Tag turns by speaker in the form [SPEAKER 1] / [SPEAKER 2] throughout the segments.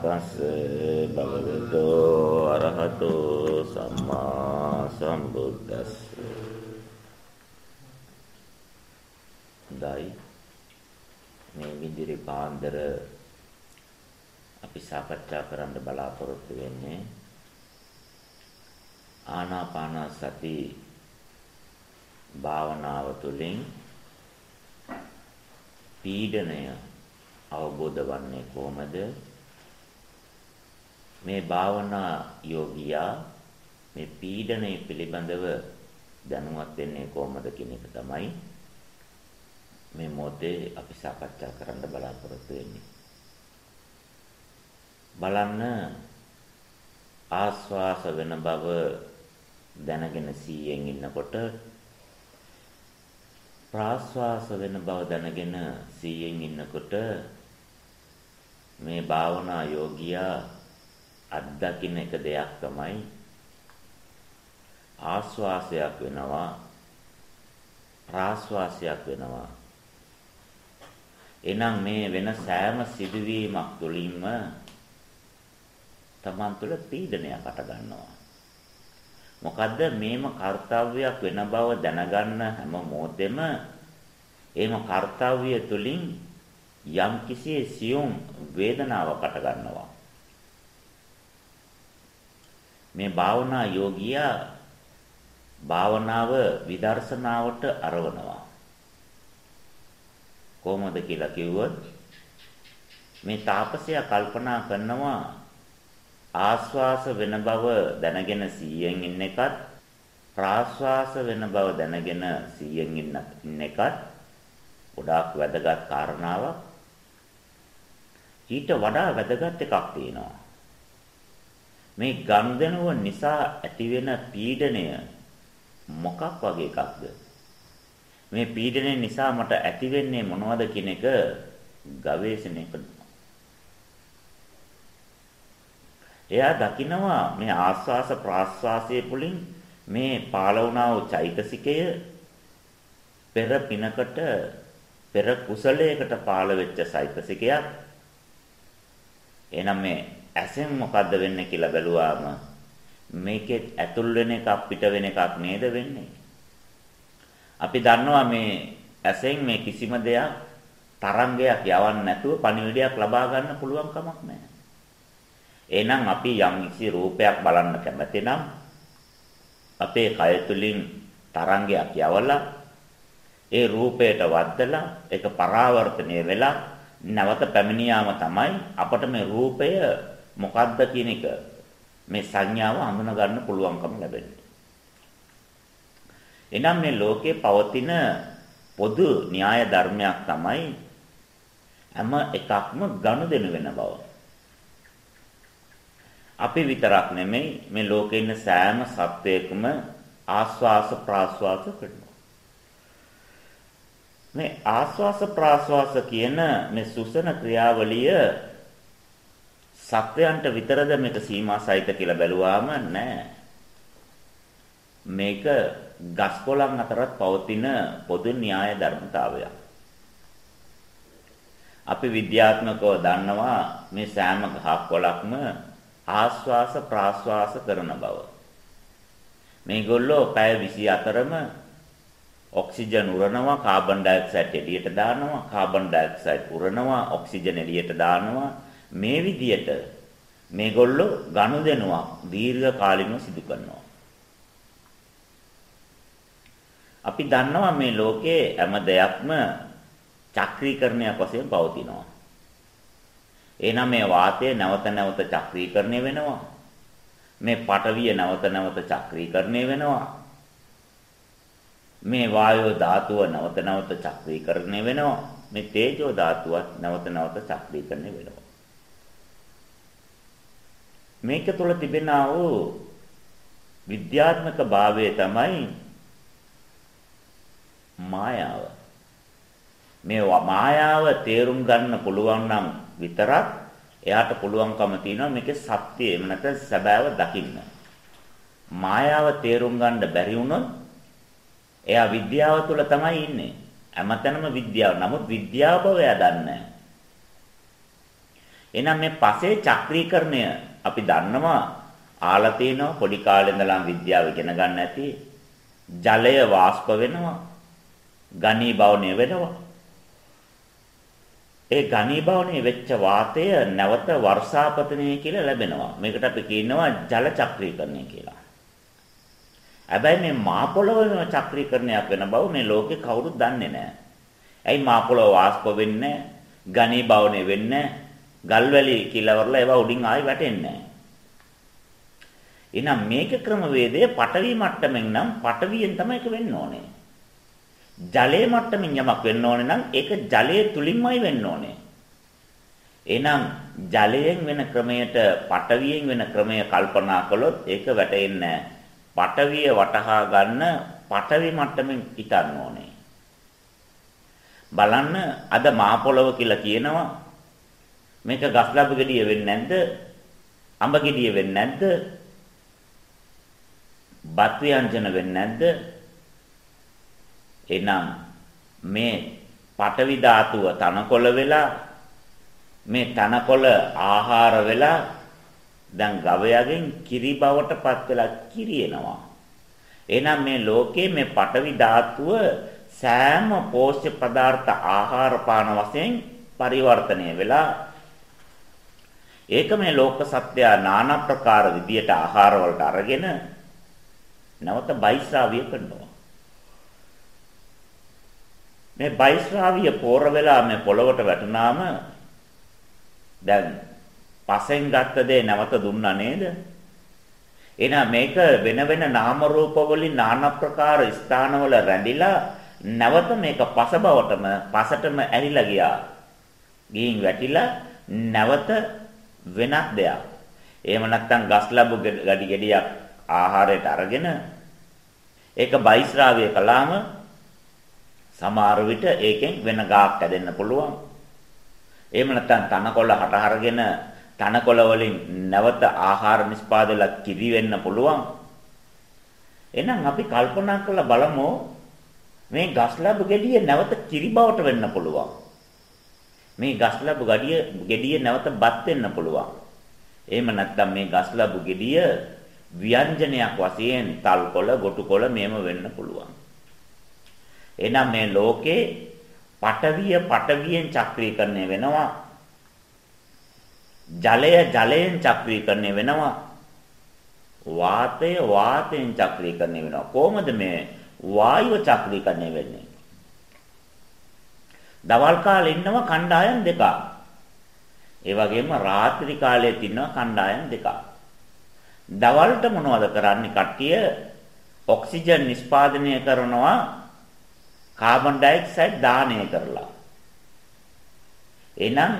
[SPEAKER 1] තස් භගවතු අරහතු සම්මා සම්බුද්දස්ස. දයි මේ විදිහේ පාන්දර අපි සාකච්ඡා කරන්න බලාපොරොත්තු වෙන්නේ. ආනාපාන සති භාවනාව තුළින් පීඩණය අවබෝධ වන්නේ කොහොමද? මේ භාවනා යෝගියා මේ පීඩණය පිළිබඳව දැනුවත් වෙන්නේ කොහොමද කියන එක තමයි මේ මොහොතේ අපි සාකච්ඡා කරන්න බලාපොරොත්තු වෙන්නේ. බලන්න ආස්වාස වෙන බව දැනගෙන සීයෙන් ඉන්නකොට ප්‍රාස්වාස වෙන බව දැනගෙන සීයෙන් ඉන්නකොට මේ භාවනා යෝගියා අත්දකින්න එක දෙයක් තමයි ආස්වාසයක් වෙනවා ප්‍රාස්වාසයක් වෙනවා. එනම් මේ වෙන සෑම සිදුවීමක් තුළින්ම Taman තුළ පීඩනයක් අට ගන්නවා. මොකද්ද මේම කාර්යයක් වෙන බව දැනගන්න හැම මොහොතෙම එහෙම කාර්යය තුළින් යම් කිසි සියුම් වේදනාවක් අට ගන්නවා. මේ භාවනා යෝගියා භාවනාව විදර්ශනාවට අරවනවා. කොහොමද කියලා කිව්වොත් මේ තාපසයා කල්පනා කරනවා ආස්වාස වෙන බව දැනගෙන 100න් ඉන්න එකත් ප්‍රාස්වාස වෙන බව දැනගෙන 100න් ඉන්න එකත් ගොඩාක් වැදගත් කාරණාවක්. ඊට වඩා වැදගත් එකක් තියෙනවා. මේ ගන්ධනුව නිසා ඇතිවෙන පීඩණය මොකක් වගේ එකක්ද? මේ පීඩනය නිසා මට ඇතිවෙන්නේ මොනවද කියන එක ගවේෂණය කරනවා. එයා දකිනවා මේ ආස්වාස ප්‍රාස්වාසයේ පුලින් මේ පාල වුණා වූ චෛතසිකය පෙර පිනකට පෙර කුසලයකට පාල වෙච්ච චෛතසිකයක්. එහෙනම් මේ ඇසෙන් මොකද්ද වෙන්නේ කියලා බැලුවාම මේකේ ඇතුල් වෙන එකක් පිට වෙන එකක් නේද වෙන්නේ. අපි දන්නවා මේ ඇසෙන් මේ කිසිම දෙයක් තරංගයක් යවන්න නැතුව පණිවිඩයක් ලබා ගන්න පුළුවන් කමක් නැහැ. එහෙනම් අපි යම් කිසි රූපයක් බලන්න කැමති නම් අපේ කය තුලින් තරංගයක් යවලා ඒ රූපයට වද්දලා ඒක පරාවර්තනය වෙලා නැවත පැමිණියාම තමයි අපට මේ රූපය මොකද්ද කියන එක මේ සංඥාව හඳුනා ගන්න පුළුවන්කම ලැබෙන්නේ. එනම් මේ ලෝකේ පවතින පොදු න්‍යාය ධර්මයක් තමයි හැම එකක්ම ගනුදෙනු වෙන බව. අපි විතරක් නෙමෙයි මේ ලෝකේ ඉන්න සෑම සත්වයකම ආස්වාස ප්‍රාස්වාස කරනවා. මේ ආස්වාස ප්‍රාස්වාස කියන මේ සුසන ක්‍රියාවලිය සත්වයන්ට විතරද මේක සීමා සහිත කියලා බැලුවාම නෑ. මේක ගස් කොළන් අතරත් පවතින පොදු න්‍යාය ධර්මතාවයක්. අපි විද්‍යාත්මකව දන්නවා මේ සෑම ගහක් කොළක්ම ආස්වාස ප්‍රාස්වාස කරන බව. මේගොල්ලෝ පැය 24ම ඔක්සිජන් උරනවා කාබන් ඩයොක්සයිඩ් එළියට දානවා කාබන් ඩයොක්සයිඩ් උරනවා ඔක්සිජන් එළියට දානවා මේ විදියට මේගොල්ලෝ ගනුදෙනුවක් දීර්ඝ කාලිනව සිදු කරනවා. අපි දන්නවා මේ ලෝකේ හැම දෙයක්ම චක්‍රීකරණයක් වශයෙන් පවතිනවා. එහෙනම් මේ වාතය නැවත නැවත චක්‍රීකරණය වෙනවා. මේ පටවිය නැවත නැවත චක්‍රීකරණය වෙනවා. මේ වායෝ ධාතුව නැවත නැවත චක්‍රීකරණය වෙනවා. මේ තේජෝ ධාතුවත් නැවත නැවත චක්‍රීකරණය වෙනවා. මේක තුළ තිබෙනා වූ විද්‍යාත්මක භාවය තමයි මායාව. මේ මායාව තේරුම් ගන්න පුළුවන් නම් විතරක් එයාට පුළුවන්කම තියෙනවා මේකේ සත්‍ය එහෙම නැත්නම් සැබෑව දකින්න. මායාව තේරුම් ගන්න බැරි වුණොත් එයා විද්‍යාව තුළ තමයි ඉන්නේ. හැමතැනම විද්‍යාව. නමුත් විද්‍යාව බව එයා දන්නේ එහෙනම් මේ පසේ චක්‍රීකරණය අපි දන්නවා ආලා තිනවා පොඩි කාලේ ඉඳලා විද්‍යාව ඉගෙන ගන්න ඇති. ජලය වාෂ්ප වෙනවා. ඝනීභවණය වෙනවා. ඒ ඝනීභවණය වෙච්ච වාතය නැවත වර්ෂාපතනය කියලා ලැබෙනවා. මේකට අපි කියනවා ජල චක්‍රීකරණය කියලා. හැබැයි මේ මා පොළොවේම චක්‍රීකරණයක් වෙන බව මේ ලෝකේ කවුරුත් දන්නේ නැහැ. ඇයි මා පොළොව වාෂ්ප වෙන්නේ ඝනීභවණය වෙන්නේ ගල්වැලි කිලවරලා ඒවා උඩින් ආයි වැටෙන්නේ නැහැ. එහෙනම් මේක ක්‍රමවේදය පටවි මට්ටමින් නම් පටවියෙන් තමයි ඒක වෙන්න ඕනේ. ජලයේ මට්ටමින් යමක් වෙන්න ඕනේ නම් ඒක ජලයේ තුලින්මයි වෙන්න ඕනේ. එහෙනම් ජලයෙන් වෙන ක්‍රමයට පටවියෙන් වෙන ක්‍රමය කල්පනා කළොත් ඒක වැටෙන්නේ පටවිය වටහා ගන්න පටවි මට්ටමින් හිතන්න ඕනේ. බලන්න අද මහ පොළව කියලා කියනවා මේක ගස් ලැබු ගෙඩිය වෙන්නේ නැද්ද? අඹ ගෙඩිය වෙන්නේ නැද්ද? බත් ව්‍යංජන වෙන්නේ නැද්ද? එහෙනම් මේ පටවි ධාතුව තනකොළ වෙලා මේ තනකොළ ආහාර වෙලා දැන් ගවයාගෙන් කිරි බවට පත් වෙලා කිරියනවා. එහෙනම් මේ ලෝකයේ මේ පටවි ධාතුව සෑම පෝෂ්‍ය පදාර්ථ ආහාර පාන වශයෙන් පරිවර්තනය වෙලා ඒක මේ ලෝක සත්‍ය নানা ප්‍රකාර විදියට ආහාර වලට අරගෙන නැවත බයිස්රාවිය කරනවා. මේ බයිස්රාවිය පෝර වෙලා මේ පොළවට වැටුනාම දැන් පසෙන් ගත්ත දේ නැවත දුන්නා නේද? එහෙනම් මේක වෙන වෙන නාම රූප වලින් নানা ප්‍රකාර ස්ථානවල රැඳිලා නැවත මේක පස බවටම පසටම ඇරිලා ගියා. ගිහින් වැටිලා නැවත වෙනත් දෙයක්. එහෙම නැත්නම් ගස් ලැබු ගඩි ගෙඩියක් ආහාරයට අරගෙන ඒක බයිස්රාවිය කළාම සමහර විට ඒකෙන් වෙන ගාක් හැදෙන්න පුළුවන්. එහෙම නැත්නම් තනකොළ හට අරගෙන තනකොළ වලින් නැවත ආහාර නිෂ්පාදනය කිරි වෙන්න පුළුවන්. එහෙනම් අපි කල්පනා කරලා බලමු මේ ගස් ලැබු ගෙඩිය නැවත කිරි බවට වෙන්න පුළුවන්. මේ ගස් ලැබු ගඩිය ගෙඩිය නැවත බත් වෙන්න පුළුවන්. එහෙම නැත්නම් මේ ගස් ලැබු ගෙඩිය ව්‍යංජනයක් වශයෙන් තල්කොළ, ගොටුකොළ මේම වෙන්න පුළුවන්. එහෙනම් මේ ලෝකේ පටවිය පටවියෙන් චක්‍රීකරණය වෙනවා. ජලය ජලයෙන් චක්‍රීකරණය වෙනවා. වාතය වාතයෙන් චක්‍රීකරණය වෙනවා. කොහොමද මේ වායුව චක්‍රීකරණය වෙන්නේ? දවල් කාලේ ඉන්නවා කණ්ඩායම් දෙකක්. ඒ වගේම රාත්‍රී කාලයේ ඉන්නවා කණ්ඩායම් දෙකක්. දවල්ට මොනවද කරන්නේ කට්ටිය? ඔක්සිජන් නිෂ්පාදනය කරනවා කාබන් ඩයොක්සයිඩ් දාණය කරලා. එහෙනම්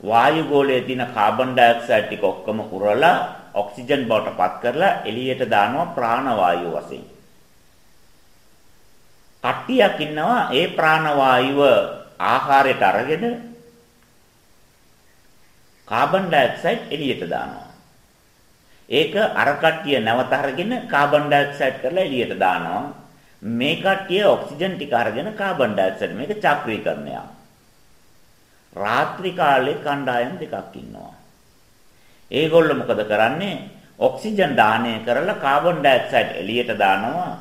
[SPEAKER 1] වායු ගෝලයේ තියෙන කාබන් ඩයොක්සයිඩ් ටික ඔක්කොම උරලා ඔක්සිජන් බවට පත් කරලා එළියට දානවා ප්‍රාණවායුව වශයෙන්. කට්ටියක් ඉන්නවා ඒ ප්‍රාණවායුව ආහාරයට අරගෙන කාබන් ඩයොක්සයිඩ් එළියට දානවා. ඒක අර කට්ටිය නැවත අරගෙන කාබන් ඩයොක්සයිඩ් කරලා එළියට දානවා. මේ කට්ටිය ඔක්සිජන් ටික අරගෙන කාබන් ඩයොක්සයිඩ් මේක චක්‍රීකරණයක්. රාත්‍රී කාලේ කණ්ඩායම් දෙකක් ඉන්නවා. ඒගොල්ලෝ මොකද කරන්නේ? ඔක්සිජන් දාහනය කරලා කාබන් ඩයොක්සයිඩ් එළියට දානවා.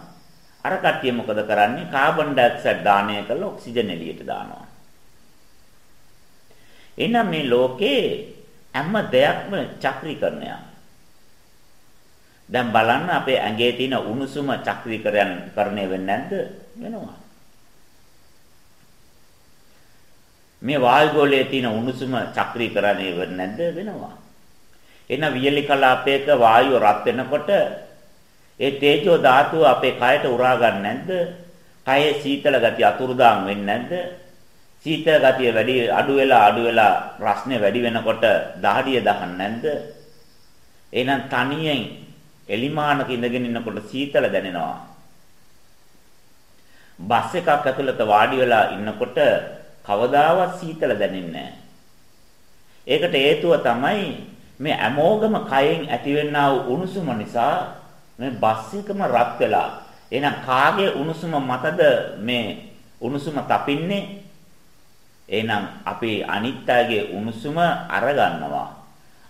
[SPEAKER 1] අර කට්ටිය මොකද කරන්නේ? කාබන් ඩයොක්සයිඩ් දාහනය කරලා ඔක්සිජන් එළියට දානවා. එහෙනම් මේ ලෝකේ හැම දෙයක්ම චක්‍රීකරණයක්. දැන් බලන්න අපේ ඇඟේ තියෙන උණුසුම චක්‍රීකරණය කරණය වෙන්නේ නැද්ද? වෙනවා. මේ වායු ගෝලයේ තියෙන උණුසුම චක්‍රීකරණය වෙන්නේ නැද්ද? වෙනවා. එන වියලි කලාපයක වායුව රත් වෙනකොට ඒ තේජෝ ධාතුව අපේ කයට උරා ගන්න නැද්ද? කයේ සීතල ගතිය අතුරුදාම් වෙන්නේ නැද්ද? සීතල ගතිය වැඩි අඩු වෙලා අඩු වෙලා රස්නේ වැඩි වෙනකොට දහඩිය දහන්නේ නැද්ද? එහෙනම් තනියෙන් එලිමානක ඉඳගෙන ඉන්නකොට සීතල දැනෙනවා. බස් එකක් ඇතුළත වාඩි වෙලා ඉන්නකොට කවදාවත් සීතල දැනෙන්නේ ඒකට හේතුව තමයි මේ අමෝගම කයෙන් ඇතිවෙනා වූ උණුසුම නිසා මේ බස් එකම රත් වෙලා එහෙනම් කාගේ උණුසුම මතද මේ උණුසුම තපින්නේ එහෙනම් අපි අනිත්‍යයේ උණුසුම අරගන්නවා.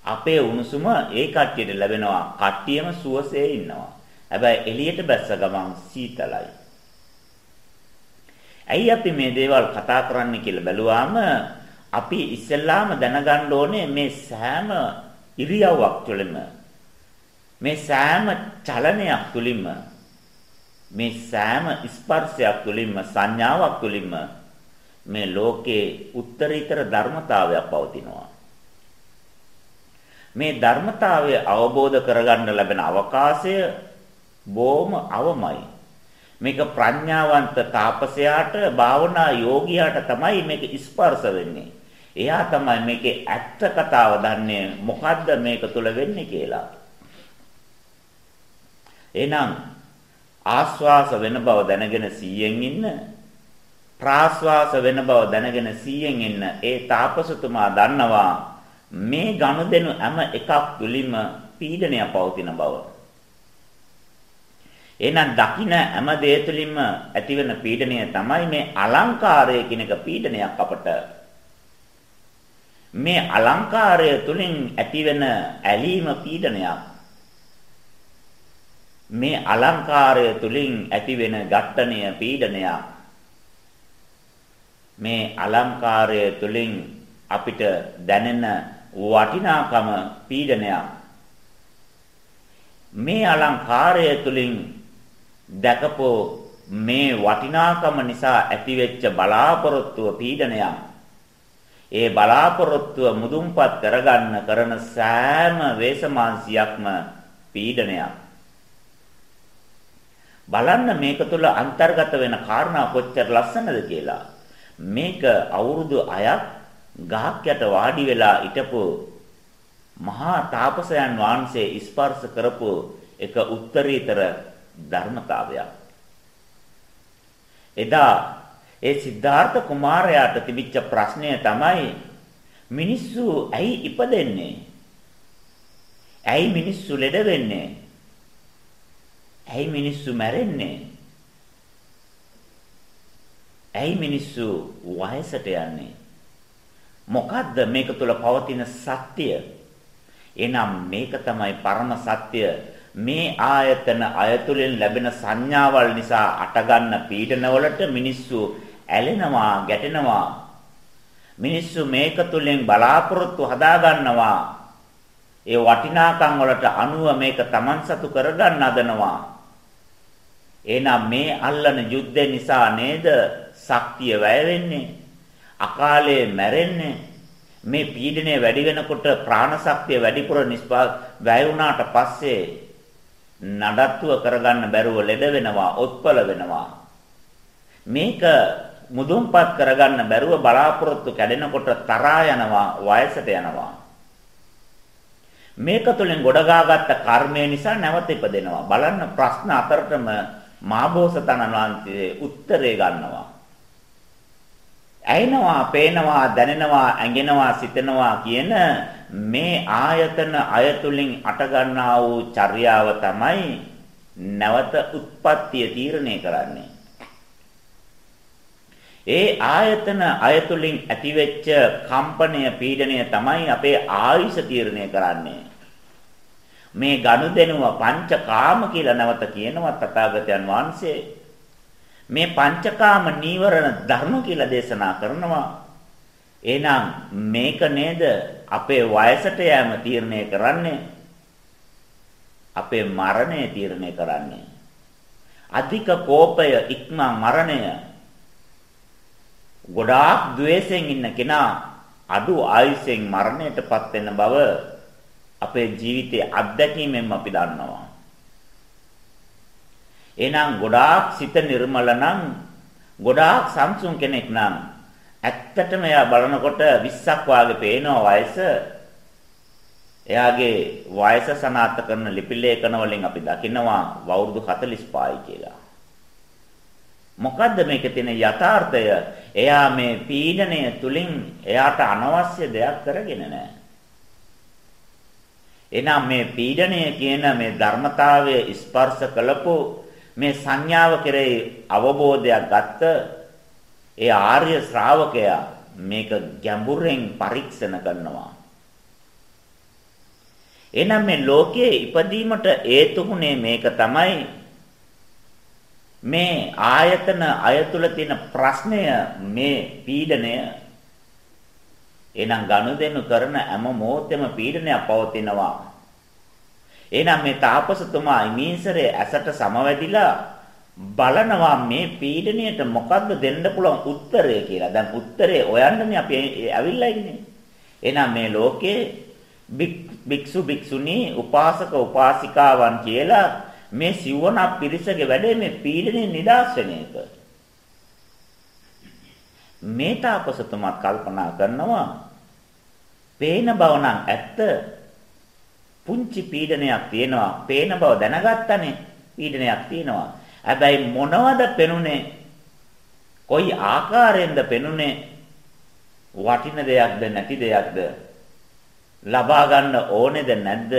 [SPEAKER 1] අපේ උණුසුම ඒ කට්ටියට ලැබෙනවා. කට්ටියම සුවසේ ඉන්නවා. හැබැයි එළියට බැස්ස ගමන් සීතලයි. ඇයි අපි මේ දේවල් කතා කරන්නේ කියලා බැලුවාම අපි ඉස්සෙල්ලාම දැනගන්න ඕනේ මේ සෑම ඉරියව්වක් තුළම මේ සෑම චලනයක් තුළින්ම මේ සෑම ස්පර්ශයක් තුළින්ම සංඥාවක් තුළින්ම මේ ලෝකේ උත්තරීතර ධර්මතාවයක් පවතිනවා මේ ධර්මතාවය අවබෝධ කරගන්න ලැබෙන අවකාශය බොහොම අවමයි මේක ප්‍රඥාවන්ත තාපසයාට භාවනා යෝගියාට තමයි මේක ස්පර්ශ වෙන්නේ. එයා තමයි මේකේ ඇත්ත කතාව දන්නේ මොකද්ද මේක තුල වෙන්නේ කියලා. එහෙනම් ආස්වාස වෙන බව දැනගෙන 100න් ඉන්න ප්‍රාස්වාස වෙන බව දැනගෙන 100න් ඉන්න ඒ තාපසතුමා දන්නවා මේ ගනුදෙනු හැම එකක් තුලින්ම පීඩනය පවතින බව. එහෙනම් දකින හැම දේ තුළින්ම ඇතිවෙන පීඩනය තමයි මේ අලංකාරය කියන එක පීඩනයක් අපට. මේ අලංකාරය තුළින් ඇතිවෙන ඇලීම පීඩනයක්. මේ අලංකාරය තුළින් ඇතිවෙන ඝට්ටණය පීඩනයක්. මේ අලංකාරය තුළින් අපිට දැනෙන වටිනාකම පීඩනයක්. මේ අලංකාරය තුළින් දැකපෝ මේ වටිනාකම නිසා ඇතිවෙච්ච බලාපොරොත්තුව පීඩනයක්. ඒ බලාපොරොත්තුව මුදුන්පත් කරගන්න කරන සෑම වේසමාංශයක්ම පීඩනයක්. බලන්න මේක තුල අන්තර්ගත වෙන කාරණා කොච්චර ලස්සනද කියලා. මේක අවුරුදු 6ක් ගහක් යට වාඩි වෙලා හිටපු මහා තාපසයන් වහන්සේ ස්පර්ශ කරපු එක උත්තරීතර ධර්මතාවයක්. එදා ඒ සිද්ධාර්ථ කුමාරයාට තිබිච්ච ප්‍රශ්නය තමයි මිනිස්සු ඇයි ඉපදෙන්නේ? ඇයි මිනිස්සු ලෙඩ වෙන්නේ? ඇයි මිනිස්සු මැරෙන්නේ? ඇයි මිනිස්සු වයසට යන්නේ? මොකද්ද මේක තුල පවතින සත්‍ය? එනම් මේක තමයි පරම සත්‍ය. මේ ආයතන අයතුලින් ලැබෙන සංඥාවල් නිසා අටගන්න පීඩනවලට මිනිස්සු ඇලෙනවා ගැටෙනවා. මිනිස්සු මේක තුලින් බලාපොරොත්තු හදා ගන්නවා ඒ වටිනාකම් වලට අනුව මේක Taman සතු කරගන්න හදනවා. එහෙනම් මේ අල්ලන යුද්ධය නිසා නේද? ශක්තිය වැය වෙන්නේ අකාලේ මැරෙන්නේ මේ පීඩනය වැඩි වෙනකොට ප්‍රාණ ශක්තිය වැඩිපුර නිස්පා වැය වුණාට පස්සේ නඩත්තුව කරගන්න බැරුව ලෙඩ වෙනවා, ඔත්පල වෙනවා. මේක මුදුන්පත් කරගන්න බැරුව බලාපොරොත්තු කැඩෙනකොට තරහා යනවා, වයසට යනවා. මේක තුළින් ගොඩගාගත්ත කර්මය නිසා නැවත ඉපදෙනවා. බලන්න ප්‍රශ්න අතරටම මාබෝසතනන් වහන්සේ උත්තරේ ගන්නවා. ඇයිනවා, පේනවා, දැනෙනවා, ඇඟෙනවා, සිතෙනවා කියන මේ ආයතන අයතුලින් අට ගන්නා වූ චර්යාව තමයි නැවත උත්පත්තිය තීරණය කරන්නේ. ඒ ආයතන අයතුලින් ඇතිවෙච්ච කම්පනය පීඩනය තමයි අපේ ආයුෂ තීරණය කරන්නේ. මේ ගනුදෙනුව පංචකාම කියලා නැවත කියනවා තථාගතයන් වහන්සේ. මේ පංචකාම නීවරණ ධර්ම කියලා දේශනා කරනවා. එහෙනම් මේක නේද අපේ වයසට යෑම තීරණය කරන්නේ? අපේ මරණය තීරණය කරන්නේ. අධික කෝපය ඉක්මා මරණය. ගොඩාක් द्वේෂයෙන් ඉන්න කෙනා අඩු ආයුෂෙන් මරණයටපත් වෙන බව අපේ ජීවිතයේ අත්දැකීමෙන් අපි දන්නවා. එහෙනම් ගොඩාක් සිත නිර්මල නම් ගොඩාක් සංසුන් කෙනෙක් නම් ඇත්තටම එයා බලනකොට 20ක් වාගේ පේනවා වයස. එයාගේ වයස සනාථ කරන ලිපි ලේඛන වලින් අපි දකිනවා වවුරුදු 45යි කියලා. මොකද්ද මේකේ තියෙන යථාර්ථය? එයා මේ පීඩණය තුලින් එයාට අනවශ්‍ය දෙයක් කරගෙන නැහැ. එනම් මේ පීඩණය කියන මේ ධර්මතාවය ස්පර්ශ කළපු මේ සංඥාව කෙරෙහි අවබෝධයක් ගත්ත ඒ ආර්ය ශ්‍රාවකයා මේක ගැඹුරෙන් පරීක්ෂණ කරනවා. එහෙනම් මේ ලෝකයේ ඉපදීමට හේතුුනේ මේක තමයි මේ ආයතන අයතුල තියෙන ප්‍රශ්නය මේ පීඩනය එහෙනම් ගනුදෙනු කරන හැම මොහොතෙම පීඩනයක් පවතිනවා එහෙනම් මේ තාපසතුමා ඉමීසරේ ඇසට සමවැදිලා බලනවා මේ පීඩණයට මොකද්ද දෙන්න පුළුවන් උත්තරය කියලා. දැන් උත්තරේ හොයන්නනේ අපි ඇවිල්ලා ඉන්නේ. එහෙනම් මේ ලෝකේ භික්ෂු භික්ෂුණී උපාසක උපාසිකාවන් කියලා මේ සිවණ පිරිසගේ වැඩේ මේ පීඩණයෙන් නිදහස් වෙන එක. මේ තාපසතුමා කල්පනා කරනවා පේන බව නම් ඇත්ත පුංචි පීඩනයක් තියෙනවා. පේන බව දැනගත්තනේ පීඩනයක් තියෙනවා. හැබැයි මොනවද පෙනුනේ? කොයි ආකාරයෙන්ද පෙනුනේ? වටින දෙයක්ද නැති දෙයක්ද? ලබා ගන්න ඕනේද නැද්ද?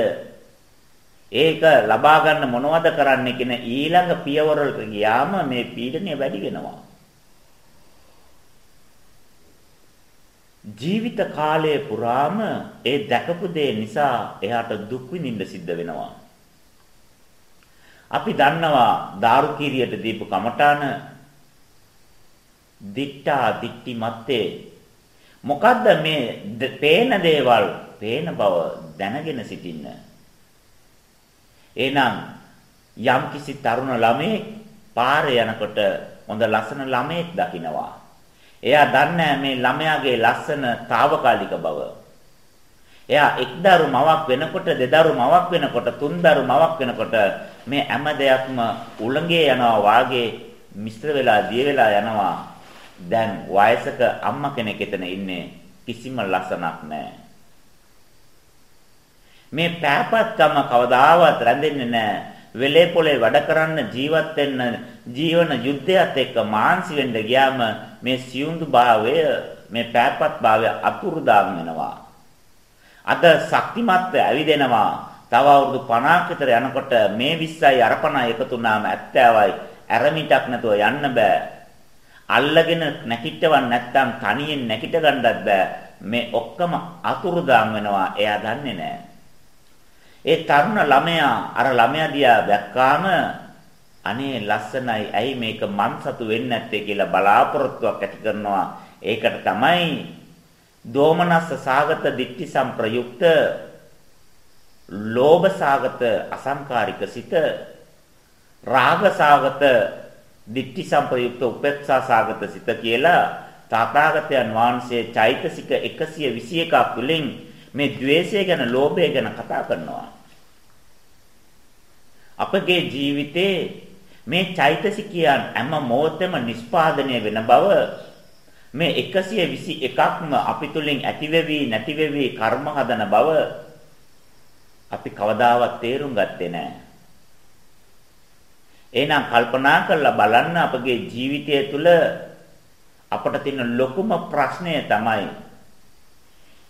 [SPEAKER 1] ඒක ලබා ගන්න මොනවද කරන්න කියන ඊළඟ පියවරට ගියාම මේ පීඩනය වැඩි වෙනවා. ජීවිත කාලය පුරාම ඒ දැකපු දේ නිසා එයාට දුක් විඳින්න සිද්ධ වෙනවා. අපි දන්නවා දාරුකීරියට දීපු කමඨාන දිට්ඨා දිට්ටි මත්තේ. මොකද්ද මේ පේන දේවල්? පේන බව දැනගෙන සිටින්න. එහෙනම් යම්කිසි තරුණ ළමයෙක් පාරේ යනකොට හොඳ ලස්සන ළමයෙක් දකිනවා. එයා දන්නේ මේ ළමයාගේ ලස්සන తాවකාලික බව එයා එක්දරු මවක් වෙනකොට දෙදරු මවක් වෙනකොට තුන්දරු මවක් වෙනකොට මේ හැම දෙයක්ම උලංගේ යනවා වාගේ මිශ්‍ර වෙලා දිය වෙලා යනවා. දැන් වයසක අම්මා කෙනෙක් එතන ඉන්නේ කිසිම ලස්සනක් නැහැ. මේ පෑපත්කම කවදාවත් රැඳෙන්නේ නැහැ. වෙලේ පොලේ වැඩ කරන්න ජීවත් වෙන්න ජීවන යුද්ධයත් එක්ක මාන්සි වෙන්න ගියාම මේ සියුම්දු භාවය මේ පෑපත් භාවය අතුරුදාම් වෙනවා. අද ශක්තිමත් ඇවිදෙනවා තව අවුරුදු 50ක් විතර යනකොට මේ 20යි අර 50යි එකතු වුණාම 70යි ඇරමිටක් නැතුව යන්න බෑ. අල්ලගෙන නැකිටවන් නැත්තම් තනියෙන් නැකිට ගන්නත් බෑ. මේ ඔක්කොම අතුරුදාම් වෙනවා. එයා දන්නේ නෑ. ඒ තරුණ ළමයා අර ළමයා දිහා දැක්කාම අනේ ලස්සනයි. ඇයි මේක මන් සතු වෙන්නේ නැත්තේ කියලා බලාපොරොත්තුවක් ඇති කරනවා. ඒකට තමයි දෝමනස්ස සාගත දිට්ඨි සම්ප්‍රයුක්ත ලෝභ සාගත අසංකාරික සිත රාග සාගත දිට්ඨි සම්ප්‍රයුක්ත උපේක්ෂා සාගත සිත කියලා තාතාගතයන් වහන්සේ චෛතසික 121ක් තුලින් මේ द्वේෂය ගැන ලෝභය ගැන කතා කරනවා අපගේ ජීවිතේ මේ චෛතසිකයන් හැම මොහොතෙම නිස්පාදනය වෙන බව මේ 121ක්ම අපි තුලින් ඇතිවෙවි නැතිවෙවි කර්ම හදන බව අපි කවදාවත් තේරුම් ගත්තේ නැහැ. එහෙනම් කල්පනා කරලා බලන්න අපගේ ජීවිතය තුළ අපට තියෙන ලොකුම ප්‍රශ්නය තමයි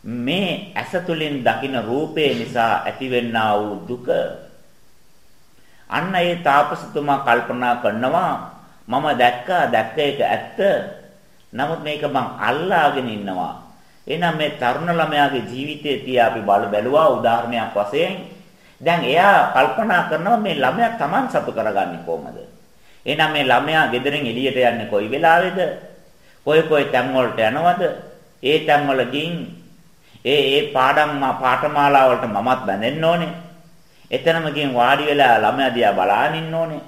[SPEAKER 1] මේ ඇස තුළින් දකින රූපේ නිසා ඇතිවෙනා වූ දුක අන්න ඒ තාපසතුමා කල්පනා කරනවා මම දැක්කා දැක්ක එක ඇත්ත නමුත් මේක මං අල්ලාගෙන ඉන්නවා එහෙනම් මේ තරුණ ළමයාගේ ජීවිතය තියා අපි බල බැලුවා උදාහරණයක් වශයෙන්. දැන් එයා කල්පනා කරනවා මේ ළමයා Taman සතු කරගන්නේ කොහමද? එහෙනම් මේ ළමයා ගෙදරින් එළියට යන්නේ කොයි වෙලාවේද? කොයි කොයි තැන් වලට යනවද? ඒ තැන් වල ගින් ඒ ඒ පාඩම් පාඨමාලා වලට මමත් බැඳෙන්න ඕනේ. එතනම ගින් වාඩි වෙලා ළමයා දිහා බලාගෙන ඉන්න ඕනේ.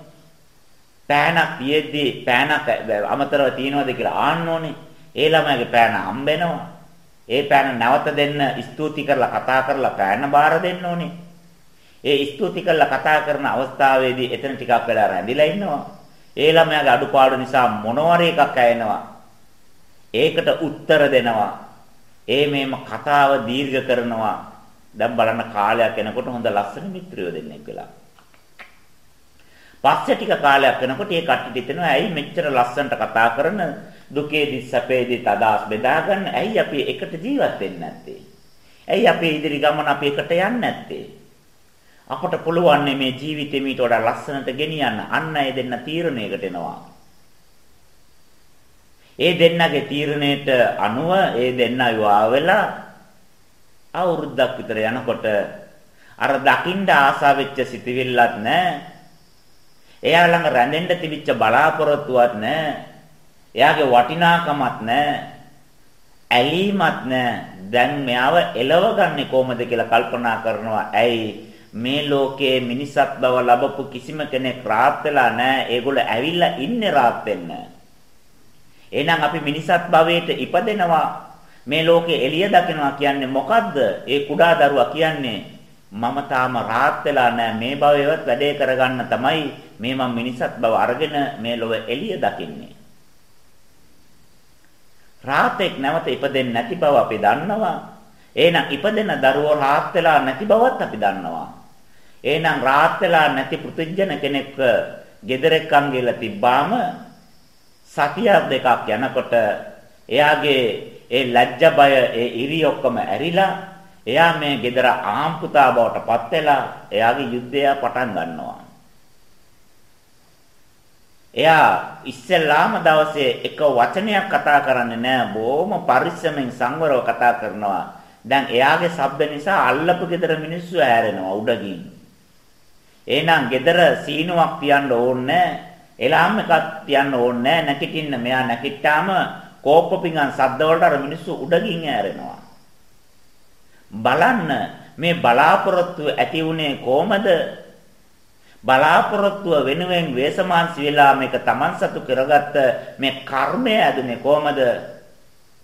[SPEAKER 1] පෑනක් තියෙද්දි පෑනක් අමතරව තියනවද කියලා ආන්න ඕනේ. ඒ ළමයාගේ පෑන හම්බෙනවා. ඒ පෑන නැවත දෙන්න ස්තුති කරලා කතා කරලා පෑන බාර දෙන්න ඕනේ. ඒ ස්තුති කරලා කතා කරන අවස්ථාවේදී එතන ටිකක් වෙලා රැඳිලා ඉන්නවා. ඒ ළමයාගේ අඩුපාඩු නිසා මොනවාරි එකක් ඇයෙනවා. ඒකට උත්තර දෙනවා. ඒ මේම කතාව දීර්ඝ කරනවා. දැන් බලන්න කාලයක් එනකොට හොඳ ලස්සන මිත්‍රයෝ දෙන්නෙක් වෙලා. පස්සේ ටික කාලයක් යනකොට ඒ කට්ටියට හිතෙනවා ඇයි මෙච්චර ලස්සනට කතා කරන? දුකේදී සැපේදී තදාස් බෙදා ගන්න. ඇයි අපි එකට ජීවත් වෙන්නේ නැත්තේ? ඇයි අපි ඉදිරි ගමන අපි එකට යන්නේ නැත්තේ? අපට පුළුවන් මේ ජීවිතේ මීට වඩා ලස්සනට ගෙනියන්න. අන්න ඒ දෙන්න තීරණයකට එනවා. ඒ දෙන්නගේ තීරණයට අනුව ඒ දෙන්න විවාහ වෙලා අවුරුද්දක් විතර යනකොට අර දකින්න ආසා වෙච්ච සිතවිල්ලක් නැහැ. එයා ළඟ රැඳෙන්න තිබිච්ච බලාපොරොත්තුවක් නැහැ. එයාගේ වටිනාකමක් නැහැ. ඇලීමක් නැහැ. දැන් මෙයාව එලවගන්නේ කොහොමද කියලා කල්පනා කරනවා. ඇයි මේ ලෝකයේ මිනිසත් බව ලැබපු කිසිම කෙනෙක් රාත් වෙලා නැහැ. ඒගොල්ලෝ ඇවිල්ලා ඉන්නේ රාත් වෙන්න. එහෙනම් අපි මිනිසත් භවයට ඉපදෙනවා. මේ ලෝකේ එළිය දකිනවා කියන්නේ මොකද්ද? ඒ කුඩා දරුවා කියන්නේ මම තාම rahat වෙලා නැහැ මේ භවයවත් වැඩේ කරගන්න තමයි මේ මම මිනිසත් බව අරගෙන මේ ලොව එළිය දකින්නේ. රාතෙක් නැවත ඉපදෙන්නේ නැති බව අපි දන්නවා. එහෙනම් ඉපදෙන දරුවෝ රාත් වෙලා නැති බවත් අපි දන්නවා. එහෙනම් රාත් වෙලා නැති පෘථිජන කෙනෙක් ගෙදරකම් ගිහලා තිබ්බාම සතියක් දෙකක් යනකොට එයාගේ ඒ ලැජ්ජ බය ඒ ඉරි ඔක්කොම ඇරිලා එයා මේ gedara ආම්පුතා බවට පත් වෙලා එයාගේ යුද්ධය පටන් ගන්නවා. එයා ඉස්සෙල්ලාම දවසේ එක වචනයක් කතා කරන්නේ නැහැ බොහොම පරිස්සමෙන් සංවරව කතා කරනවා. දැන් එයාගේ ශබ්ද නිසා අල්ලපු gedara මිනිස්සු ඈරෙනවා උඩගින්. එහෙනම් gedara සීනුවක් තියන්න ඕනේ එලාම් එකක් තියන්න ඕනේ නැකිටින්න මෙයා නැකිට්ටාම කෝප්පපිඟන් සද්ද වලට අර මිනිස්සු උඩගින් ඈරෙනවා. බලන්න මේ බලාපොරොත්තු ඇති වුණේ කොහමද? බලාපොරොත්තුව වෙනුවෙන් වේසමාංශ වෙලා මේක Taman සතු කරගත්ත මේ කර්මය ඇදුනේ කොහමද?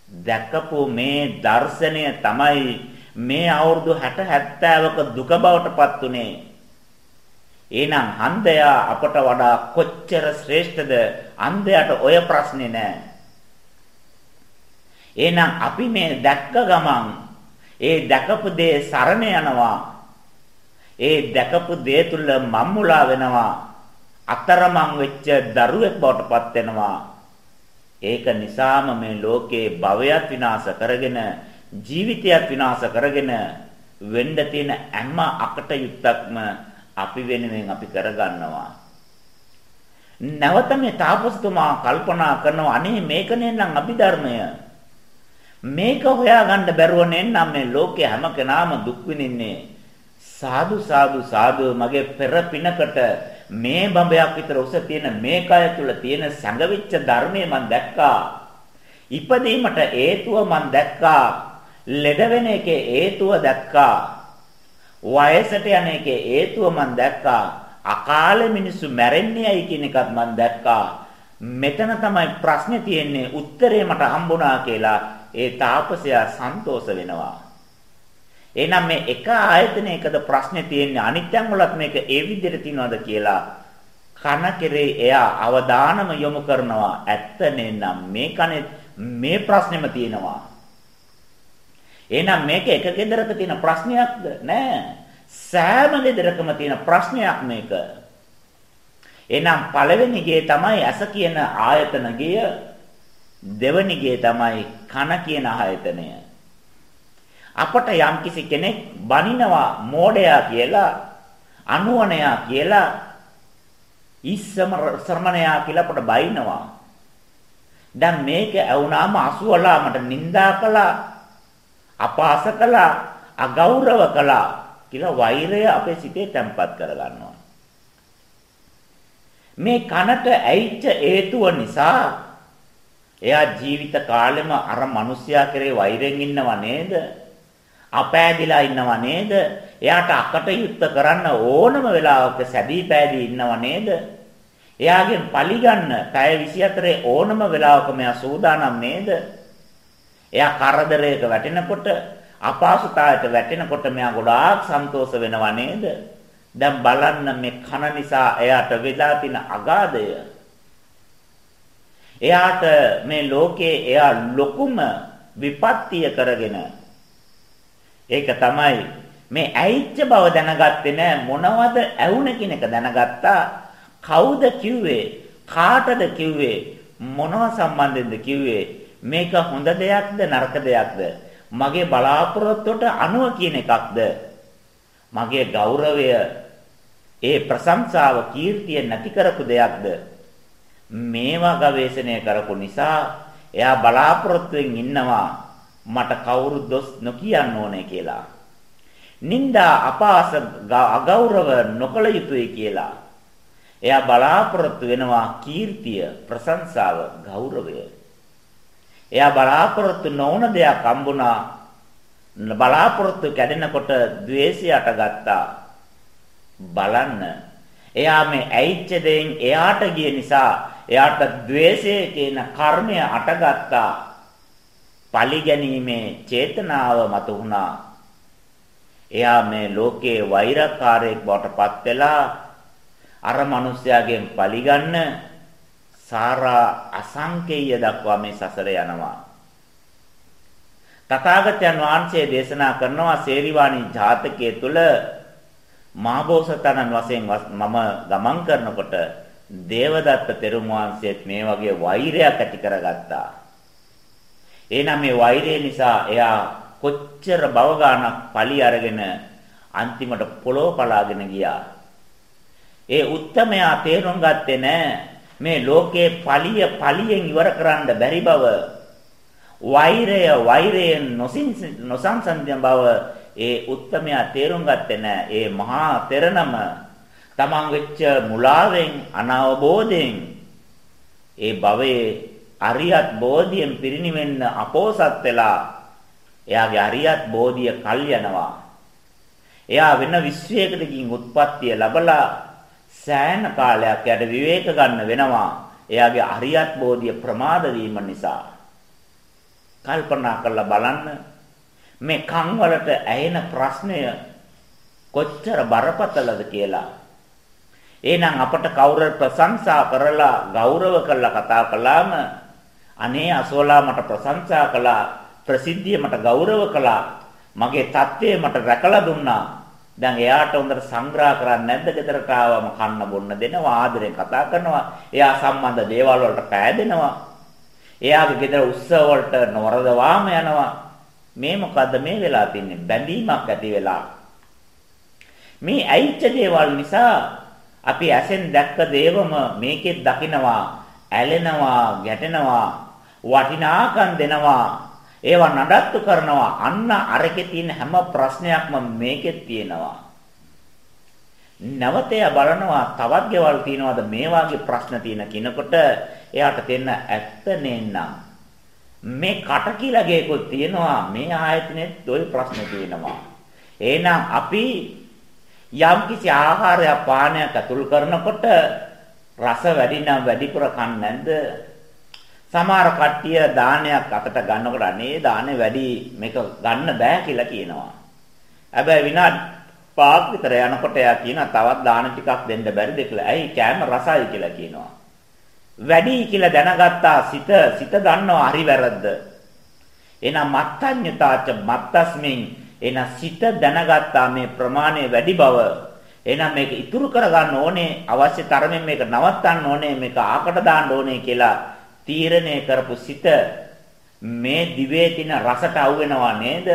[SPEAKER 1] දැකපු මේ දර්ශනය තමයි මේ අවුරුදු 60 70ක දුක බවට පත් උනේ. එහෙනම් හන්දයා අපට වඩා කොච්චර ශ්‍රේෂ්ඨද? අන්ධයාට ඔය ප්‍රශ්නේ නෑ. එහෙනම් අපි මේ දැක්ක ගමන් ඒ දැකපු දේ සරණ යනවා. ඒ දැකපු දේ තුල මම්මුලා වෙනවා. අතරමං වෙච්ච දරුවෙක් බවට පත් වෙනවා. ඒක නිසාම මේ ලෝකේ භවයත් විනාශ කරගෙන ජීවිතයත් විනාශ කරගෙන වෙන්න තියෙන හැම අකටයුත්තක්ම අපි වෙනුවෙන් අපි කරගන්නවා. නැවත මේ තාපසතුමා කල්පනා කරනවා අනේ මේකනේ නම් අභිධර්මය මේක හොයාගන්න බැරුව නෙන්නම් මේ ලෝකේ හැම කෙනාම දුක් විඳින්නේ. සාදු සාදු සාදු මගේ පෙර පිනකට මේ බඹයක් විතර උස තියෙන මේ කය තුල තියෙන සංගවිච්ච ධර්මයේ මම දැක්කා. ඉපදීමට හේතුව මම දැක්කා. ලෙඩ වෙන එකේ හේතුව දැක්කා. වයසට යන එකේ හේතුව මම දැක්කා. අකාලේ මිනිස්සු මැරෙන්නේයි කියන එකත් මම දැක්කා. මෙතන තමයි ප්‍රශ්නේ තියෙන්නේ උත්තරේ මට හම්බුණා කියලා ඒ තාපසයා සන්තෝෂ වෙනවා. එහෙනම් මේ එක ආයතනයකද ප්‍රශ්නේ තියෙන්නේ අනිත්‍යං වලත් මේක ඒ විදිහට තියනවද කියලා කන කෙරේ එයා අවධානම යොමු කරනවා. ඇත්ත නේනම් මේ කනේ මේ ප්‍රශ්නේම තියෙනවා. එහෙනම් මේක එක ගෙදරක තියෙන ප්‍රශ්නයක්ද? නෑ. සෑම ගෙදරකම තියෙන ප්‍රශ්නයක් මේක. එහෙනම් පළවෙනි ගේ තමයි ඇස කියන ආයතන ගේ දෙවනි ගේ තමයි කන කියන ආයතනය. අපට යම්කිසි කෙනෙක් බනිනවා මෝඩයා කියලා අනුවණයා කියලා ඉස්සම ශ්‍රමණයා කියලා අපට බයිනවා. දැන් මේක ඇවුනාම අසුවලා මට නිඳා කළා අපාස කළා අගෞරව කළා කියලා වෛරය අපේ සිතේ තැම්පත් කරගන්නවා. මේ කනට ඇයිච්ච හේතුව නිසා එයා ජීවිත කාලෙම අර මිනිස්සයා කරේ වෛරෙන් ඉන්නව නේද? අපෑදිලා ඉන්නව නේද? එයාට අකටයුත්ත කරන්න ඕනම වෙලාවක සැදී පෑදී ඉන්නව නේද? එයාගෙන් පලිගන්න පැය 24 ඕනම වෙලාවක මෙයා සූදානම් නේද? එයා කරදරයක වැටෙනකොට අපහසුතාවයට වැටෙනකොට මෙයා ගොඩාක් සන්තෝෂ වෙනව නේද? දැන් බලන්න මේ කන නිසා එයාට වෙලා තියෙන අගාධය එයාට මේ ලෝකේ එයා ලොකුම විපත්තිය කරගෙන ඒක තමයි මේ ඇයිච්ච බව දැනගත්තේ නෑ. මොනවද ඇවුන කියන එක දැනගත්තා? කවුද කිව්වේ? කාටද කිව්වේ? මොනව සම්බන්ධෙන්ද කිව්වේ? මේක හොඳ දෙයක්ද නරක දෙයක්ද? මගේ බලාපොරොත්තුවට අනුව කියන එකක්ද? මගේ ගෞරවය ඒ ප්‍රශංසාව කීර්තිය නැති කරපු දෙයක්ද? මේවා ගවේෂණය කරපු නිසා එයා බලාපොරොත්තුෙන් ඉන්නවා මට කවුරු දොස් නොකියන්න ඕනේ කියලා. නිന്ദා අපාස අගෞරව නොකළ යුතුයි කියලා. එයා බලාපොරොත්තු වෙනවා කීර්තිය, ප්‍රශංසාව, ගෞරවය. එයා බලාපොරොත්තු නොවන දෙයක් හම්බුණා. බලාපොරොත්තු කැඩෙනකොට द्वේෂය අටගත්තා. බලන්න. එයා මේ ඇයිච්ච දෙයින් එයාට ගිය නිසා එයාට द्वේෂය කියන කර්මය අටගත්තා. පරිගැනීමේ චේතනාව මතුවුණා. එයා මේ ලෝකේ වෛරකාරයෙක් බවට පත් වෙලා අර මිනිස්යාගෙන් පරිගන්න සාරා අසංකේය දක්වා මේ සසර යනවා. තථාගතයන් වහන්සේ දේශනා කරනවා සේරිවාණී ජාතකයේ තුල මහබෝසතාණන් වශයෙන් මම ගමන් කරනකොට දේවදත්ත තෙරුන් වහන්සේත් මේ වගේ වෛරයක් ඇති කරගත්තා. එහෙනම් මේ වෛරය නිසා එයා කොච්චර බව ගානක් පලි අරගෙන අන්තිමට පොළොව පලාගෙන ගියා. ඒ උත්තමයා තේරුම් ගත්තේ නෑ මේ ලෝකේ පලිය පලියෙන් ඉවර කරන්න බැරි බව වෛරය වෛරයෙන් නොසංසන්දිය බව ඒ උත්තමයා තේරුම් ගත්තේ නෑ ඒ මහා තෙරණම තමන් වෙච්ච මුලාවෙන් අනවබෝධයෙන් ඒ භවයේ අරියත් බෝධියෙන් පිරිනිවෙන්න අපෝසත් වෙලා එයාගේ අරියත් බෝධිය කල් යනවා එයා වෙන විශ්වයකට ගින් උත්පත්තිය ලැබලා සෑහෙන කාලයක් යට විවේක ගන්න වෙනවා. එයාගේ අරියත් බෝධිය ප්‍රමාද වීම නිසා. කල්පනා කරලා බලන්න මේ කන් වලට ඇහෙන ප්‍රශ්නය කොච්චර බරපතලද කියලා. එහෙනම් අපට කවුරු ප්‍රශංසා කරලා ගෞරව කරලා කතා කළාම අනේ අසෝලා මට ප්‍රශංසා කළා ප්‍රසිද්ධිය මට ගෞරව කළා මගේ தත්ත්වය මට රැකලා දුන්නා දැන් එයාට හොඳට සංග්‍රහ කරන්නේ නැද්ද? ගෙදරට ආවම කන්න බොන්න දෙනවා, ආදරෙන් කතා කරනවා. එයා සම්බන්ධ දේවල් වලට පෑදෙනවා. එයාගේ ගෙදර උත්සව වලට නොවරදවාම යනවා. මේ මොකද්ද මේ වෙලා තින්නේ? බැඳීමක් ඇති වෙලා. මේ ඇයිච්ච දේවල් නිසා අපි ඇසෙන් දැක්ක දේවම මේකෙත් දකිනවා, ඇලෙනවා, ගැටෙනවා, වටිනාකම් දෙනවා. ඒවා නඩත්තු කරනවා. අන්න අරකේ තියෙන හැම ප්‍රශ්නයක්ම මේකෙත් තියෙනවා. නැවතය බලනවා තවත් ගෙවල් තියනවාද? මේ වාගේ ප්‍රශ්න තියෙන කිනකොට එයාට තෙන්න ඇත්ත නේනම් මේ කටකිලගේකුත් තියෙනවා. මේ ආයතනෙත් ওই ප්‍රශ්න තියෙනවා. එහෙනම් අපි යම්කිසි ආහාරයක් පානයක් අතුල් කරනකොට රස වැඩි නම් වැඩිපුර කන්නේ නැද්ද සමහර කට්ටිය දානයක් අතට ගන්නකොට අනේ දානේ වැඩි මේක ගන්න බෑ කියලා කියනවා. හැබැයි විනාඩි 5ක් විතර යනකොට එයා කියනවා තවත් දාන ටිකක් දෙන්න බැරිද කියලා. ඇයි කෑම රසයි කියලා කියනවා. වැඩි කියලා දැනගත්තා සිත සිත දන්නවා හරි වැරද්ද. එහෙනම් මත්තඤ්ඤතාච මත්තස්මින් එහෙනම් සිත දැනගත්තා මේ ප්‍රමාණය වැඩි බව. එහෙනම් මේක ඉතුරු කරගන්න ඕනේ අවශ්‍ය තරමින් මේක නවත්තන්න ඕනේ මේක ආකට දාන්න ඕනේ කියලා තීරණය කරපු සිත මේ දිවේ තියෙන රසට අවු වෙනවා නේද?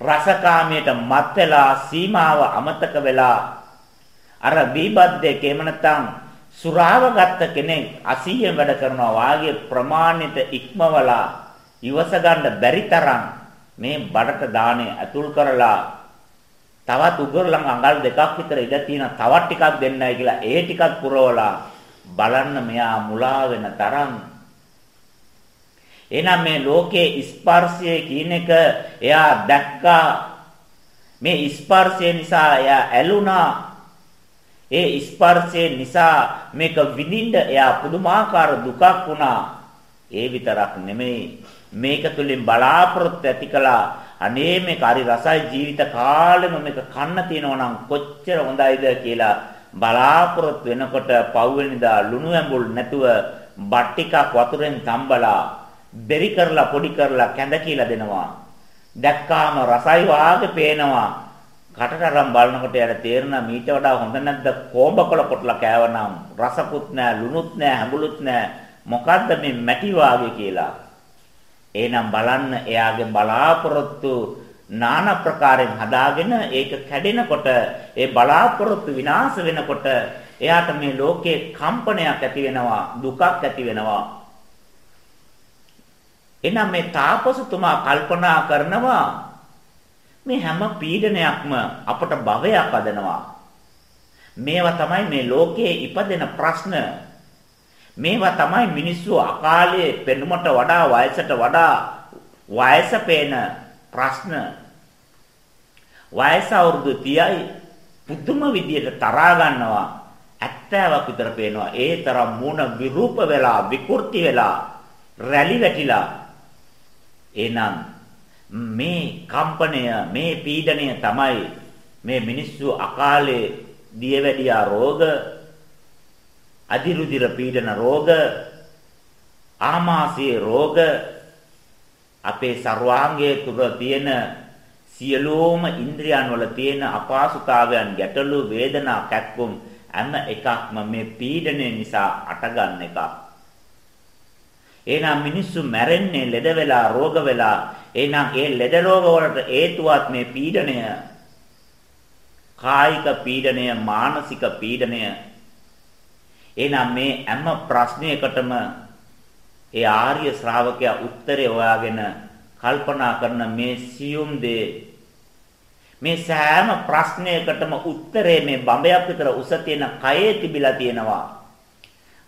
[SPEAKER 1] රසකාමයට මත් වෙලා සීමාව අමතක වෙලා අර බීබද්දේක එහෙම නැත්නම් සුරාව ගත්ත කෙනෙක් අසීයෙන් වැඩ කරනවා වාගේ ප්‍රමාණිත ඉක්මවලා ඉවස ගන්න බැරි තරම් මේ බඩට දාණය ඇතුල් කරලා තවත් උගුරලන් අඟල් දෙකක් විතර ඉඳ තියෙන තවත් ටිකක් දෙන්නයි කියලා ඒ ටිකක් පුරවලා බලන්න මෙයා මුලා වෙන තරම්. එහෙනම් මේ ලෝකයේ ස්පර්ශය කියන එක එයා දැක්කා. මේ ස්පර්ශය නිසා එයා ඇලුනා. ඒ ස්පර්ශය නිසා මේක විඳින්න එයා පුදුමාකාර දුකක් වුණා. ඒ විතරක් නෙමෙයි. මේක තුලින් බලාපොරොත්තු ඇති කළා අනේ මේක හරි රසයි ජීවිත කාලෙම මේක කන්න තියෙනවා නම් කොච්චර හොඳයිද කියලා බලාපොරොත්තු වෙනකොට පව්වෙනිදා ලුණු ඇඹුල් නැතුව බත් ටිකක් වතුරෙන් තම්බලා බෙරි කරලා පොඩි කරලා කැඳ කියලා දෙනවා. දැක්කාම රසයි වාගේ පේනවා. කටට අරන් බලනකොට යාර තේරෙනවා මීට වඩා හොඳ නැද්ද කොඹකොළ කොටලා කෑවනම් රසකුත් නැහැ ලුණුත් නැහැ හැඹුලුත් නැහැ මොකද්ද මේ මැටි වාගේ කියලා. එහෙනම් බලන්න එයාගේ බලාපොරොත්තු নানা ප්‍රකාරයෙන් හදාගෙන ඒක කැඩෙනකොට ඒ බලාපොරොත්තු විනාශ වෙනකොට එයාට මේ ලෝකේ කම්පනයක් ඇති වෙනවා දුකක් ඇති වෙනවා එහෙනම් මේ තාපසතුමා කල්පනා කරනවා මේ හැම පීඩනයක්ම අපට භවයක් අදනවා. මේවා තමයි මේ ලෝකයේ ඉපදෙන ප්‍රශ්න. මේවා තමයි මිනිස්සු අකාලයේ පෙනුමට වඩා වයසට වඩා වයස පේන ප්‍රශ්න. වයස අවුරුදු 30යි පුදුම විදියට තරහා ගන්නවා. 70ක් විතර පේනවා. ඒ තරම් මූණ විරූප වෙලා විකෘති වෙලා රැලි වැටිලා එහෙනම් මේ කම්පනය මේ පීඩනය තමයි මේ මිනිස්සු අකාලේ දියවැඩියා රෝග අදිරුදිර පීඩන රෝග ආමාශයේ රෝග අපේ ਸਰවාංගයේ තුර තියෙන සියලුම ඉන්ද්‍රියන් වල තියෙන අපහසුතාවයන් ගැටලු වේදනා කැක්කුම් හැම එකක්ම මේ පීඩනය නිසා අටගන්න එකක් එහෙනම් මිනිස්සු මැරෙන්නේ ලෙඩ වෙලා රෝග වෙලා. එහෙනම් ඒ ලෙඩ රෝග වලට හේතුවත් මේ පීඩනය. කායික පීඩනය, මානසික පීඩනය. එහෙනම් මේ හැම ප්‍රශ්නයකටම ඒ ආර්ය ශ්‍රාවකයා උත්තරේ හොයාගෙන කල්පනා කරන මේ සියුම් දේ මේ සෑම ප්‍රශ්නයකටම උත්තරේ මේ බඹයක් විතර උස තියෙන කයේ තිබිලා තියෙනවා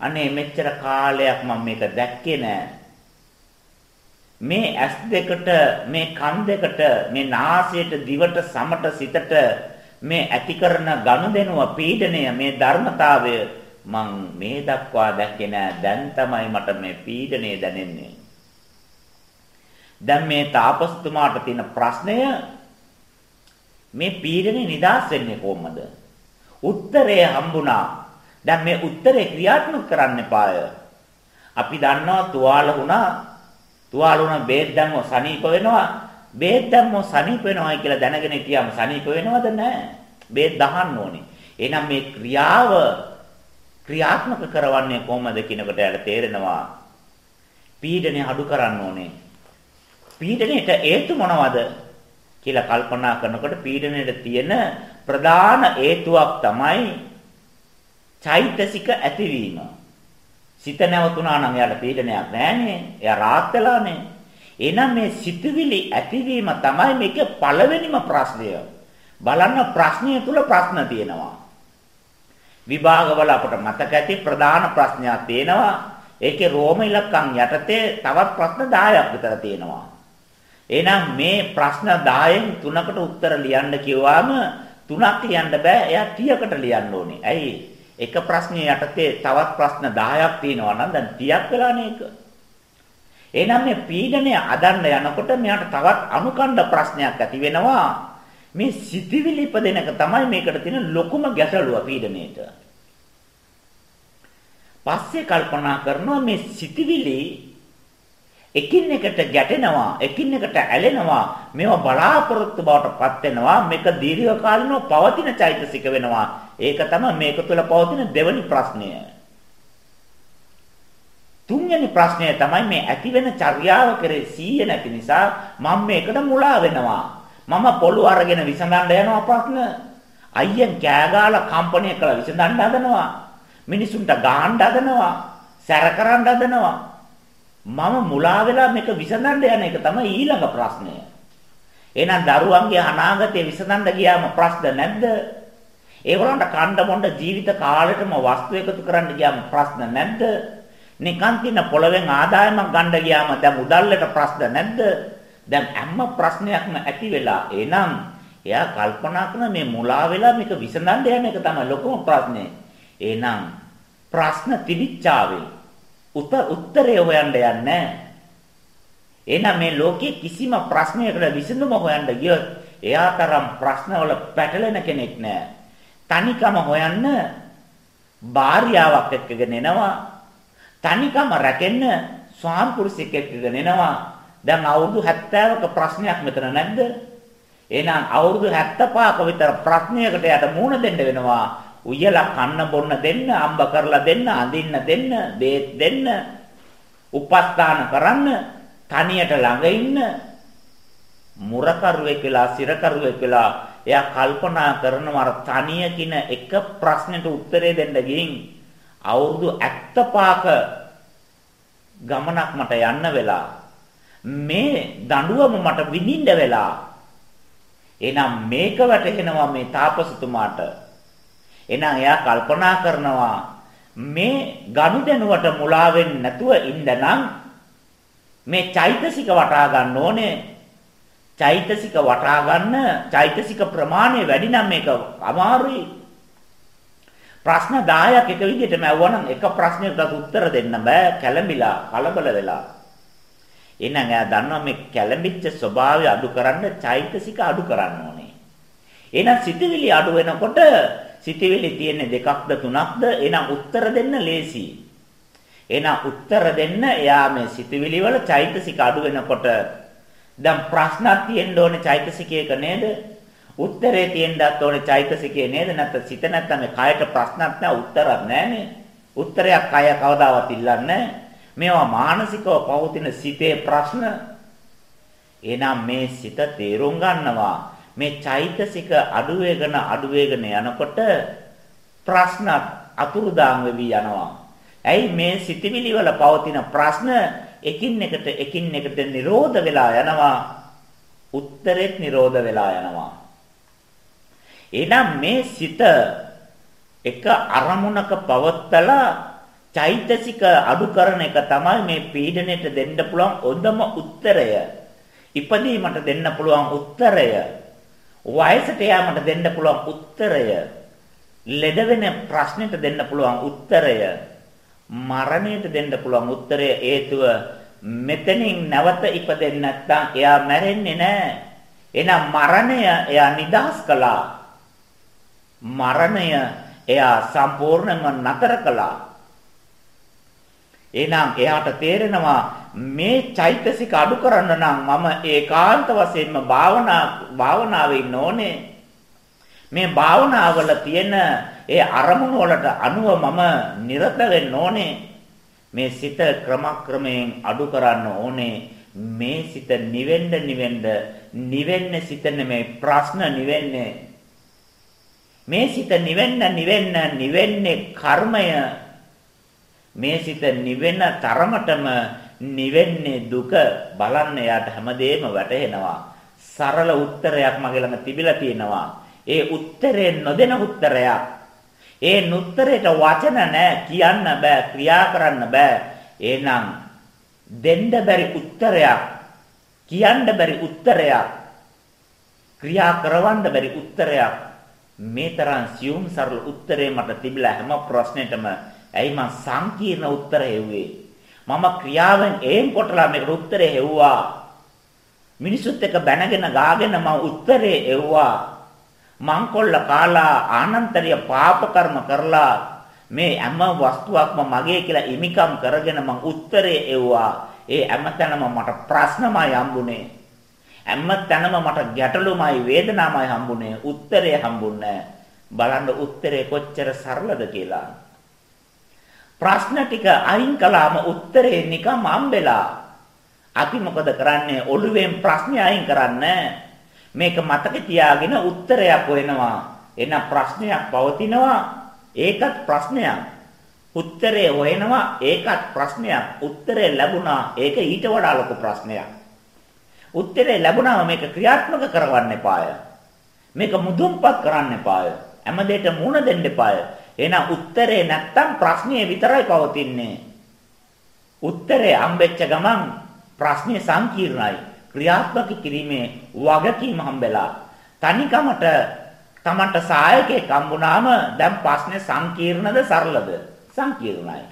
[SPEAKER 1] අනේ මෙච්චර කාලයක් මම මේක දැක්කේ නෑ. මේ ඇස් දෙකට මේ කන් දෙකට මේ නාසයට දිවට සමට සිතට මේ ඇති කරන ගනුදෙනුව පීඩනය මේ ධර්මතාවය මං මේ දක්වා දැක්කේ නෑ දැන් තමයි මට මේ පීඩනය දැනෙන්නේ දැන් මේ තාපස්තුමාට තියෙන ප්‍රශ්නය මේ පීඩනේ නිදාස් වෙන්නේ කොහොමද උත්තරය හම්බුණා දැන් මේ උත්තරේ ක්‍රියාත්මක කරන්න එපාය. අපි දන්නවා තුවාල වුණා. තුවාල වුණා බේත් දැම්මොත් සනීප වෙනවා. බේත් දැම්මොත් සනීප වෙනවායි කියලා දැනගෙන හිටියාම සනීප වෙනවද නැහැ. බේත් දහන්න ඕනේ. එහෙනම් මේ ක්‍රියාව ක්‍රියාත්මක කරවන්නේ කොහොමද කියනකොට යාට තේරෙනවා. පීඩනය අඩු කරන්න ඕනේ. පීඩනයට හේතු මොනවද කියලා කල්පනා කරනකොට පීඩනයට තියෙන ප්‍රධාන හේතුවක් තමයි චෛතසික ඇතිවීම. සිත නැවතුණා නම් එයාට පීඩනයක් නැහැනේ. එයා රාත් වෙලානේ. එහෙනම් මේ සිතුවිලි ඇතිවීම තමයි මේකේ පළවෙනිම ප්‍රශ්නය. බලන්න ප්‍රශ්නය තුල ප්‍රශ්න තියෙනවා. විභාගවල අපට මතක ඇති ප්‍රධාන ප්‍රශ්නයක් තියෙනවා. ඒකේ රෝම ඉලක්කම් යටතේ තවත් ප්‍රශ්න 10ක් විතර තියෙනවා. එහෙනම් මේ ප්‍රශ්න 10න් තුනකට උත්තර ලියන්න කිව්වම තුනක් ලියන්න බෑ. එයා 30කට ලියන්න ඕනේ. ඇයි? එක ප්‍රශ්නයේ යටතේ තවත් ප්‍රශ්න 10ක් තියෙනවා නම් දැන් 30ක් වෙලානේ ඒක. එහෙනම් මේ පීඩනය අදන්න යනකොට මෙයාට තවත් අනුකණ්ඩ ප්‍රශ්නයක් ඇති වෙනවා. මේ සිතිවිලි ඉපදෙන එක තමයි මේකට තියෙන ලොකුම ගැටලුව පීඩණයට. පස්සේ කල්පනා කරනවා මේ සිතිවිලි එකින් එකට ගැටෙනවා එකින් එකට ඇලෙනවා මේවා බලාපොරොත්තු බවට පත් වෙනවා මේක දීර්ඝ කාලිනව පවතින චෛතසික වෙනවා. ඒක තමයි මේක තුළ පවතින දෙවනි ප්‍රශ්නය. තුන්වෙනි ප්‍රශ්නය තමයි මේ ඇති වෙන චර්යාව කරේ සීය නැති නිසා මම මේකට මුලා වෙනවා. මම පොළු අරගෙන විසඳන්න යනවා ප්‍රශ්න අයියෙන් කෑගාලා කම්පණය කළ විසඳන්න හදනවා මිනිසුන්ට ගාන්න හදනවා සැර කරන්න හදනවා මම මුලා වෙලා මේක විසඳන්න යන එක තමයි ඊළඟ ප්‍රශ්නය. එහෙනම් දරුවන්ගේ අනාගතය විසඳන්න ගියාම ප්‍රශ්න නැද්ද? ඒගොල්ලන්ට කණ්ඩ මොණ්ඩ ජීවිත කාලෙටම වස්තු එකතු කරන්න ගියාම ප්‍රශ්න නැද්ද? නිකන් තින පොළවෙන් ආදායමක් ගන්න ගියාම දැන් උදල්ලට ප්‍රශ්න නැද්ද? දැන් හැම ප්‍රශ්නයක්ම ඇති වෙලා එහෙනම් එයා කල්පනා කරන මේ මුලා වෙලා මේක විසඳන්න යන එක තමයි ලොකුම ප්‍රශ්නේ. එහෙනම් ප්‍රශ්න තිබිච්චාවේ උත්තරය හොයන්න යන්නේ එහෙනම් මේ ලෝකේ කිසිම ප්‍රශ්නයකට විසඳුම හොයන්න ගියොත් එයා තරම් ප්‍රශ්නවල පැටලෙන කෙනෙක් නෑ. තනිකම හොයන්න භාර්යාවක් එක්කගෙන එනවා. තනිකම රැකෙන්න ස්වාම පුරුෂයෙක් එක්කගෙන එනවා. දැන් අවුරුදු 70ක ප්‍රශ්නයක් මෙතන නැද්ද? එහෙනම් අවුරුදු 75ක විතර ප්‍රශ්නයකට යට මුහුණ දෙන්න වෙනවා. උයලා කන්න බොන්න දෙන්න, අම්බ කරලා දෙන්න, අඳින්න දෙන්න, බේත් දෙන්න, උපස්ථාන කරන්න, තනියට ළඟ ඉන්න මුරකරුවෙක් වෙලා, සිරකරුවෙක් වෙලා එයා කල්පනා කරනවා අර තනිය කින එක ප්‍රශ්නෙට උත්තරේ දෙන්න ගිහින් අවුරුදු 75ක ගමනක් මට යන්න වෙලා මේ දඬුවම මට විඳින්න වෙලා. එහෙනම් මේක වැටහෙනවා මේ තාපසතුමාට. එහෙනම් එයා කල්පනා කරනවා මේ ගනුදෙනුවට මුලා වෙන්නේ නැතුව ඉඳනම් මේ චෛතසික වටා ගන්න ඕනේ. චෛතසික වටා ගන්න චෛතසික ප්‍රමාණය වැඩි නම් මේක අමාරුයි. ප්‍රශ්න 10ක් එක විදිහටම ඇහුවනම් එක ප්‍රශ්නයකට උත්තර දෙන්න බෑ කැළඹිලා කලබල වෙලා. එහෙනම් එයා දන්නවා මේ කැළඹිච්ච ස්වභාවය අඩු කරන්න චෛතසික අඩු කරන්න ඕනේ. එහෙනම් සිතවිලි අඩු වෙනකොට සිතවිලි තියෙන්නේ දෙකක්ද තුනක්ද? එහෙනම් උත්තර දෙන්න ලේසි. එහෙනම් උත්තර දෙන්න එයා මේ සිතවිලි වල චෛතසික අඩු වෙනකොට දැන් ප්‍රශ්නක් තියෙන්න ඕනේ චෛතසිකයක නේද? උත්තරේ තියෙන්නත් ඕනේ චෛතසිකයේ නේද? නැත්නම් සිත නැත්නම් මේ කයට ප්‍රශ්නක් නැහැ උත්තරක් නැහනේ. උත්තරයක් කය කවදාවත් ඉල්ලන්නේ නැහැ. මේවා මානසිකව පවතින සිතේ ප්‍රශ්න. එහෙනම් මේ සිත තේරුම් ගන්නවා මේ චෛතසික අඩු වේගන අඩු වේගන යනකොට ප්‍රශ්න අතුරුදාන් වෙවි යනවා. ඇයි මේ සිතවිලි වල පවතින ප්‍රශ්න එකින් එකට එකින් එකට නිරෝධ වෙලා යනවා. උත්තරෙත් නිරෝධ වෙලා යනවා. එහෙනම් මේ සිත එක අරමුණක පවත්තලා චෛතසික අඩු කරන එක තමයි මේ පීඩණයට දෙන්න පුළුවන් හොඳම උත්තරය. ඉපදීමට දෙන්න පුළුවන් උත්තරය. වයසට යාමට දෙන්න පුළුවන් උත්තරය. ලෙඩ වෙන ප්‍රශ්නෙට දෙන්න පුළුවන් උත්තරය. මරණයට දෙන්න පුළුවන් උත්තරය හේතුව මෙතනින් නැවත ඉපදෙන්නේ නැත්නම් එයා මැරෙන්නේ නැහැ. එහෙනම් මරණය එයා නිදහස් කළා. මරණය එයා සම්පූර්ණයෙන්ම නතර කළා. එහෙනම් එයාට තේරෙනවා මේ චෛතසික අඩු කරන්න නම් මම ඒකාන්ත වශයෙන්ම භාවනා භාවනාවේ ඉන්න ඕනේ. මේ භාවනාවල තියෙන ඒ අරමුණු වලට අනුව මම නිරත වෙන්න ඕනේ. මේ සිත ක්‍රමක්‍රමයෙන් අඩු කරන්න ඕනේ. මේ සිත නිවෙන්න නිවෙන්න නිවෙන්නේ සිත නෙමෙයි ප්‍රශ්න නිවෙන්නේ. මේ සිත නිවෙන්න නිවෙන්න නිවෙන්නේ කර්මය මේ සිත නිවෙන තරමටම නිවෙන්නේ දුක බලන්න යාට හැමදේම වැටහෙනවා. සරල උත්තරයක් මගේ ළඟ තිබිලා තියෙනවා. ඒ උත්තරේ නොදෙන උත්තරයක්. ඒ නුත්තරේට වචන නැහැ කියන්න බෑ ක්‍රියා කරන්න බෑ. එහෙනම් දෙන්න බැරි උත්තරයක් කියන්න බැරි උත්තරයක් ක්‍රියා කරවන්න බැරි උත්තරයක් මේ තරම් සියුම් සරල උත්තරේ මට තිබිලා හැම ප්‍රශ්නෙටම ඇයි මං සංකීර්ණ උත්තර හෙව්වේ? මම ක්‍රියාවෙන් එම් කොටලා මේකට උත්තරේ හෙව්වා. මිනිසුත් එක්ක බැනගෙන ගාගෙන මම උත්තරේ එව්වා. මං කොල්ල කාලා ආනන්තරිය පාප කර්ම කරලා මේ හැම වස්තුවක්ම මගේ කියලා ඉමිකම් කරගෙන මං උත්තරේ එව්වා. ඒ හැමතැනම මට ප්‍රශ්නමයි හම්බුනේ. හැමතැනම මට ගැටලුමයි වේදනාවයි හම්බුනේ. උත්තරේ හම්බුන්නේ බලන්න උත්තරේ කොච්චර සරලද කියලා. ප්‍රශ්න ටික අයින් කළාම උත්තරේ නිකම් හම්බෙලා. අපි මොකද කරන්නේ? ඔළුවෙන් ප්‍රශ්නේ අයින් කරන්නේ මේක මතක තියාගෙන උත්තරයක් හොයනවා. එන ප්‍රශ්නයක් පවතිනවා. ඒකත් ප්‍රශ්නයක්. උත්තරේ හොයනවා. ඒකත් ප්‍රශ්නයක්. උත්තරේ ලැබුණා. ඒක ඊට වඩා ලොකු ප්‍රශ්නයක්. උත්තරේ ලැබුණාම මේක ක්‍රියාත්මක කරවන්න එපාය. මේක මුදුන්පත් කරන්න එපාය. හැම දෙයකට මුණ දෙන්න එපාය. එහෙනම් උත්තරේ නැත්තම් ප්‍රශ්නේ විතරයි පවතින්නේ. උත්තරේ හම්බෙච්ච ගමන් ප්‍රශ්නේ සංකීර්ණයි. ක්‍රියාත්මක කිරීමේ වගකීම හම්බෙලා. තනිකමට තමන්ට සහායකයෙක් හම්බුනාම දැන් ප්‍රශ්නේ සංකීර්ණද සරලද? සංකීර්ණයි.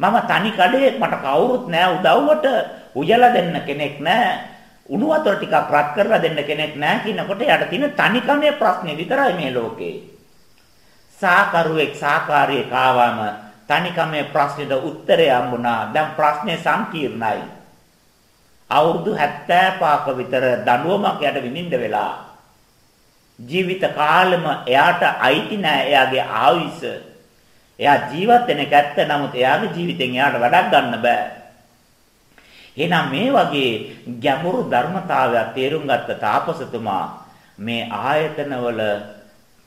[SPEAKER 1] මම තනි කඩේ මට කවුරුත් නෑ උදව්වට උයලා දෙන්න කෙනෙක් නෑ. උණු වතුර ටිකක් රත් කරලා දෙන්න කෙනෙක් නෑ කියනකොට යට තියෙන තනිකමේ ප්‍රශ්නේ විතරයි මේ ලෝකේ. සාකරුවෙක් සාකාරියෙක් ආවම තනිකමේ ප්‍රශ්නෙට උත්තරය හම්බුණා. දැන් ප්‍රශ්නේ සංකීර්ණයි. අවුරුදු 75ක විතර දඬුවමක් යට විඳින්න වෙලා ජීවිත කාලෙම එයාට අයිති නෑ එයාගේ ආයුෂ. එයා ජීවත් වෙන එක ඇත්ත නමුත් එයාගේ ජීවිතෙන් එයාට වැඩක් ගන්න බෑ. එහෙනම් මේ වගේ ගැඹුරු ධර්මතාවයක් තේරුම් ගත්ත තාපසතුමා මේ ආයතනවල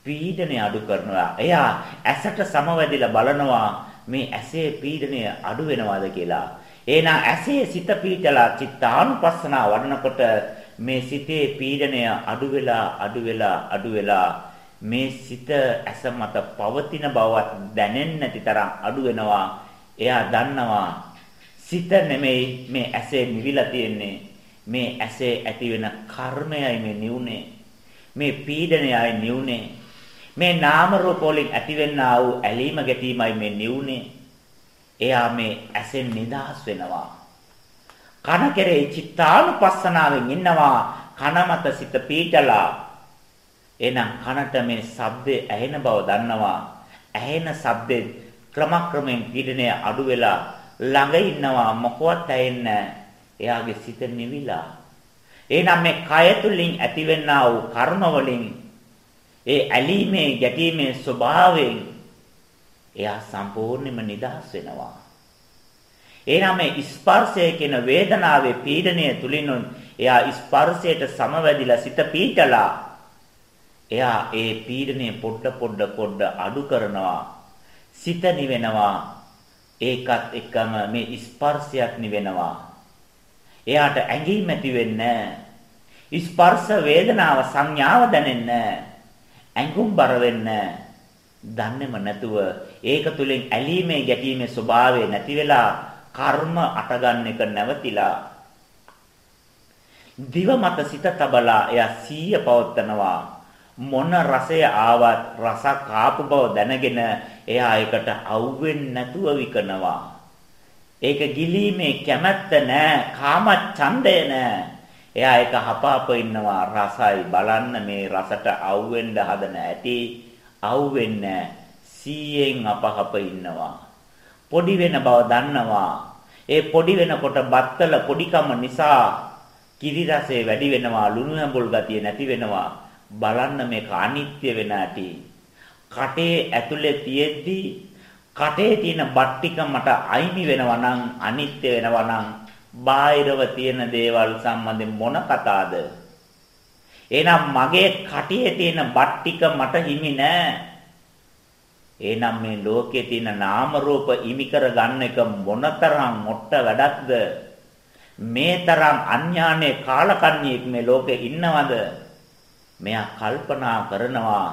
[SPEAKER 1] පීඩනය අඩු කරනවා. එයා ඇසට සමවැදිලා බලනවා මේ ඇසේ පීඩනය අඩු වෙනවද කියලා. එහෙනම් ඇසේ සිත පීඩලා චිත්තානුපස්සනා වඩනකොට මේ සිතේ පීඩනය අඩු වෙලා අඩු වෙලා අඩු වෙලා මේ සිත ඇස මත පවතින බවත් දැනෙන්නේ නැති තරම් අඩු වෙනවා. එයා දන්නවා සිත නෙමෙයි මේ ඇසේ නිවිලා තියෙන්නේ. මේ ඇසේ ඇති වෙන කර්මයයි මේ නිවුනේ. මේ පීඩනයයි නිවුනේ. මේ නාම රූප වලින් ඇතිවෙනා වූ ඇලීම ගැටීමයි මේ නිවුනේ. එයා මේ ඇසෙන් නිදහස් වෙනවා. කන කෙරේ චිත්තානුපස්සනාවෙන් ඉන්නවා. කන මත සිත පීඩලා. එහෙනම් කනට මේ ශබ්දේ ඇහෙන බව දන්නවා. ඇහෙන ශබ්දේ ක්‍රමක්‍රමයෙන් පීඩනය අඩු වෙලා ළඟ ඉන්නවා මොකවත් ඇහෙන්නේ එයාගේ සිත නිවිලා. එහෙනම් මේ කය තුලින් ඇතිවෙනා වූ කර්ම වලින් ඒ ඇලීමේ ගැටීමේ ස්වභාවයෙන් එයා සම්පූර්ණයෙන්ම නිදහස් වෙනවා. එහෙනම් මේ ස්පර්ශය කියන වේදනාවේ පීඩණය තුලින් එයා ස්පර්ශයට සමවැදිලා සිත පීඩලා එයා ඒ පීඩණය පොඩ පොඩ පොඩ අඩු කරනවා. සිත නිවෙනවා. ඒකත් එක්කම මේ ස්පර්ශයක් නිවෙනවා. එයාට ඇඟීම් ඇති වෙන්නේ ස්පර්ශ වේදනාව සංඥාව දැනෙන්නේ ඇඟුම් බර වෙන්නේ දන්නේම නැතුව ඒක තුලින් ඇලීමේ ගැටීමේ ස්වභාවය නැති වෙලා කර්ම අටගන්න එක නැවතිලා දිව මත සිත තබලා එයා සීය පවත්නවා මොන රසය ආවත් රස කාපු බව දැනගෙන එයා ඒකට අවුෙන්නේ නැතුව විකනවා. ඒක ගිලීමේ කැමැත්ත නෑ කාම ඡන්දය නෑ. එයා ඒක හපාප ඉන්නවා රසයි බලන්න මේ රසට අවුෙන්න හදන ඇති අවුෙන්නේ සීයෙන් අපහප ඉන්නවා. පොඩි වෙන බව දන්නවා. ඒ පොඩි වෙනකොට බත්තල පොඩිකම නිසා කිරි රසය වැඩි වෙනවා ලුණු ඇඹුල් ගතිය නැති වෙනවා. බලන්න මේක අනිත්‍ය වෙන ඇති. කටේ ඇතුලේ තියෙද්දි කටේ තියෙන බට්ටික මට අයිමි වෙනවා නම් අනිත්‍ය වෙනවා නම් බාහිරව තියෙන දේවල් සම්බන්ධයෙන් මොන කතාවද එහෙනම් මගේ කටියේ තියෙන බට්ටික මට හිමි නෑ. එහෙනම් මේ ලෝකයේ තියෙන නාම රූප ඉමි කර ගන්න එක මොනතරම් මොට්ට වැඩක්ද? මේ තරම් අඥානයේ කාලකන්ණියෙක් මේ ලෝකේ ඉන්නවද? මෙයා කල්පනා කරනවා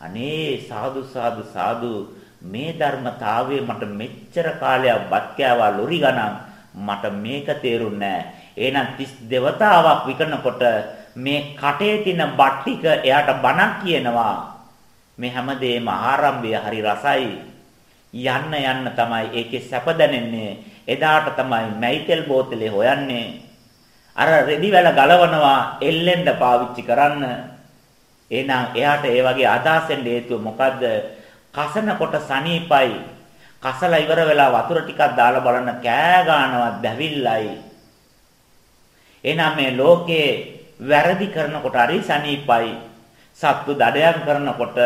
[SPEAKER 1] අනේ සාදු සාදු සාදු මේ ධර්මතාවයේ මට මෙච්චර කාලයක් බත් කෑවා ලොරි ගණන් මට මේක තේරුන්නේ නැහැ. එහෙනම් 30 දෙවතාවක් විකනකොට මේ කටේ තියෙන බට්ටික එයාට බණක් කියනවා. මේ හැමදේම ආරම්භය හරි රසයි. යන්න යන්න තමයි ඒකේ සැප දැනෙන්නේ. එදාට තමයි මැයිතෙල් බෝතලේ හොයන්නේ. අර රෙදි වැල ගලවනවා එල්ලෙන්න පාවිච්චි කරන්න. එහෙනම් එයාට ඒ වගේ අදහසෙන් හේතුව මොකද්ද? කසනකොට සනීපයි. කසලා ඉවර වෙලා වතුර ටිකක් දාලා බලන්න කෑ ගන්නවත් දැවිල්ලයි. එහෙනම් මේ ලෝකේ වැරදි කරනකොට හරි සනීපයි. සත්තු දඩයන් කරනකොට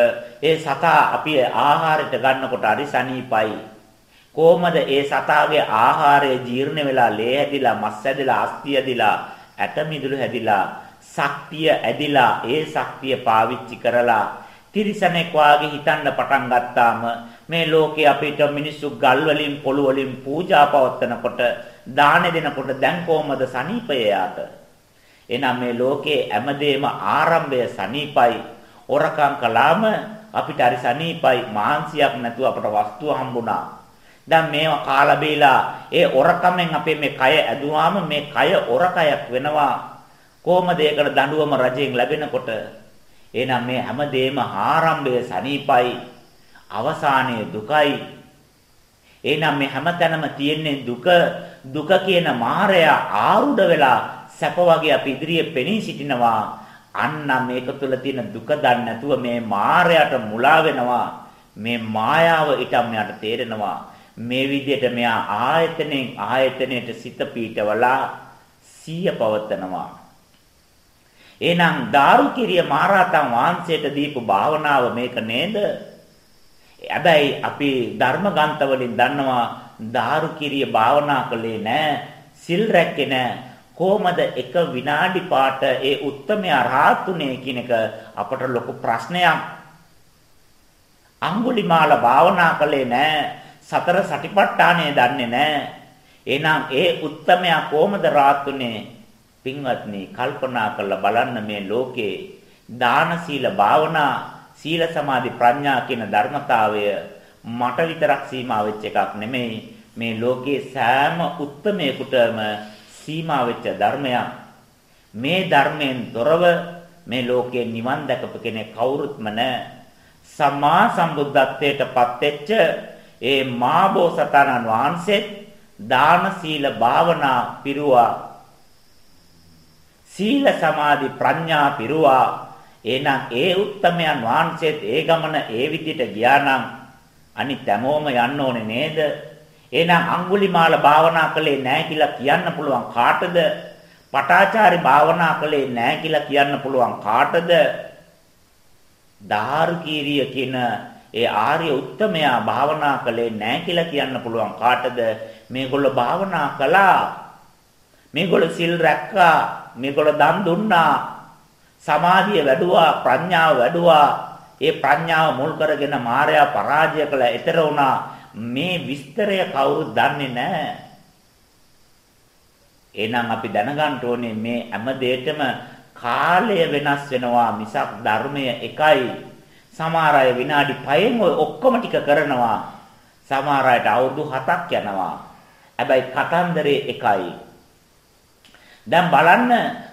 [SPEAKER 1] ඒ සතා අපි ආහාරයට ගන්නකොට හරි සනීපයි. කොහොමද ඒ සතාගේ ආහාරය ජීර්ණ වෙලා ලේ හැදිලා මස් හැදිලා අස්තිය හැදිලා ඇට මිදුළු හැදිලා ශක්තිය ඇදිලා ඒ ශක්තිය පාවිච්චි කරලා තිරිසනෙක් වාගේ හිතන්න පටන් ගත්තාම මේ ලෝකේ අපිට මිනිස්සු ගල් වලින් පොළු වලින් පූජා පවත්වනකොට දාන දෙනකොට දැන් කොහමද සනීපය යාට එහෙනම් මේ ලෝකේ හැමදේම ආරම්භය සනීපයි. ඔරකම් කළාම අපිට හරි සනීපයි. මාන්සියක් නැතුව අපට වස්තුව හම්බුණා. දැන් මේවා කාලා බීලා ඒ ඔරකමෙන් අපේ මේ කය ඇදුවාම මේ කය ඔරකයක් වෙනවා. කොහොමද ඒකට දඬුවම රජයෙන් ලැබෙනකොට එහෙනම් මේ හැමදේම ආරම්භය සනීපයි. අවසානයේ දුකයි. එහෙනම් මේ හැමතැනම තියෙන්නේ දුක. දුක කියන මායя ආරුඩ වෙලා සැප වගේ අපි ඉදිරියේ පෙනී සිටිනවා. අන්න මේක තුළ තියෙන දුක දන්නේ නැතුව මේ මායයට මුලා වෙනවා. මේ මායාව ඊටම මෙයාට තේරෙනවා. මේ විදිහට මෙයා ආයතනෙන් ආයතනයට සිත පීඨවලා සිය පවත්නවා එහෙනම් දාරුකිරිය මහරහතන් වහන්සේට දීපු භාවනාව මේක නේද? හැබැයි අපි ධර්ම ග්‍රන්ථ වලින් දන්නවා දාරුකිරිය භාවනා කළේ නැහැ, සිල් රැක්කේ නැහැ. කොහොමද එක විනාඩි පාට ඒ උත්තමයා රාතුනේ කියන එක අපට ලොකු ප්‍රශ්නයක්. අඟුලිමාල භාවනා කළේ නැහැ. සතර සටිපට්ඨානය දන්නේ නැහැ. එහෙනම් ඒ උත්තමයා කොහොමද රාත්ුනේ? පින්වත්නි කල්පනා කරලා බලන්න මේ ලෝකේ දාන සීල භාවනා සීල සමාධි ප්‍රඥා කියන ධර්මතාවය මට විතරක් සීමා වෙච්ච එකක් නෙමෙයි. මේ ලෝකේ සෑම උත්මයකටම සීමා වෙච්ච ධර්මයක්. මේ ධර්මයෙන් තොරව මේ ලෝකේ නිවන් දැකපු කෙනෙක් කවුරුත්ම නැහැ සම්මා සම්බුද්ධත්වයට පත්වෙච්ච ඒ මාබෝසතාණන් වහන්සේ දාන සීල භාවනා පිරුවා. සීල සමාධි ප්‍රඥා පිරුවා. එහෙනම් ඒ උත්තමයන් වහන්සේත් ඒ ගමන ඒ විදිහට ගියා නම් අනිත් හැමෝම යන්න ඕනේ නේද? එහෙනම් අඟුලිමාල භාවනා කළේ නැහැ කියලා කියන්න පුළුවන් කාටද? පටාචාරි භාවනා කළේ නැහැ කියලා කියන්න පුළුවන් කාටද? ධාර්කීරිය කියන ඒ ආර්ය උත්තමයා භාවනා කළේ නැහැ කියලා කියන්න පුළුවන් කාටද? මේගොල්ලෝ භාවනා කළා. මේගොල්ලෝ සිල් රැක්කා. මේගොල්ලෝ දන් දුන්නා. සමාධිය වැඩුවා, ප්‍රඥාව වැඩුවා. ඒ ප්‍රඥාව මුල් කරගෙන මායя පරාජය කළ ඊතර වුණා. මේ විස්තරය කවුරුත් දන්නේ නැහැ. එහෙනම් අපි දැනගන්න ඕනේ මේ හැම දෙයකම කාලය වෙනස් වෙනවා මිසක් ධර්මය එකයි. සමහර අය විනාඩි 5න් ඔය ඔක්කොම ටික කරනවා. සමහර අයට අවුරුදු 7ක් යනවා. හැබැයි කතන්දරේ එකයි. දැන් බලන්න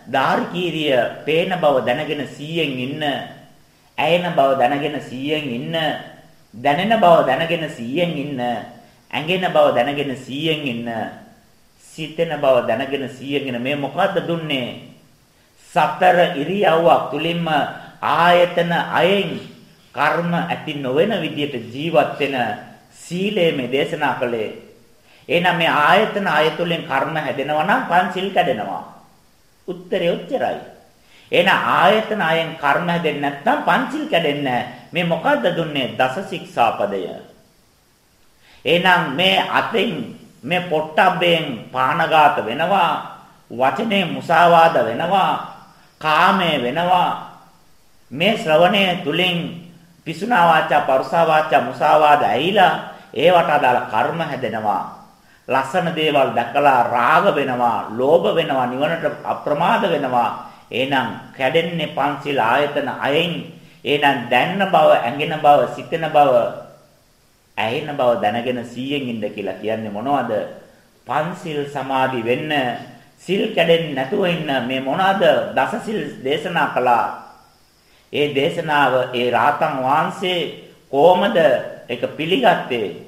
[SPEAKER 1] ධාර්කීරිය පේන බව දැනගෙන 100න් ඉන්න, ඇයෙන බව දැනගෙන 100න් ඉන්න, දැනෙන බව දැනගෙන 100න් ඉන්න, ඇඟෙන බව දැනගෙන 100න් ඉන්න, සිතෙන බව දැනගෙන 100න් ඉන්න මේ මොකද්ද දුන්නේ? සතර ඉරියව්වක් තුලින්ම ආයතන අයෙන් කර්ම ඇති නොවන විදියට ජීවත් වෙන සීලය මේ දේශනා කළේ. එහෙනම් මේ ආයතන ආයතුලෙන් කර්ම හැදෙනවා නම් පංචිල් කැඩෙනවා. උත්තරේ උච්චරයි. එහෙනම් ආයතන ආයෙන් කර්ම හැදෙන්නේ නැත්නම් පංචිල් කැඩෙන්නේ මේ මොකද්ද දුන්නේ දස ශික්ෂාපදය. එහෙනම් මේ අතෙන් මේ පොට්ටබ්බෙන් පානඝාත වෙනවා වචනේ මුසාවාද වෙනවා කාමයේ වෙනවා මේ ශ්‍රවණය තුලින් පිසුනා වාචා පරුසා වාචා මුසාවාද ඇහිලා ඒවට අදාළ කර්ම හැදෙනවා ලස්සන දේවල් දැකලා රාග වෙනවා ලෝභ වෙනවා නිවනට අප්‍රමාද වෙනවා. එහෙනම් කැඩෙන්නේ පංචිල් ආයතන අයෙන්. එහෙනම් දැන්න බව ඇඟෙන බව සිතෙන බව ඇහෙන බව දැනගෙන 100න් ඉන්න කියලා කියන්නේ මොනවද? පංචිල් සමාධි වෙන්න සිල් කැඩෙන්නේ නැතුව ඉන්න. මේ මොනවාද? දසසිල් දේශනා කළා. ඒ දේශනාව ඒ රාතන් වහන්සේ කොහොමද ඒක පිළිගත්තේ?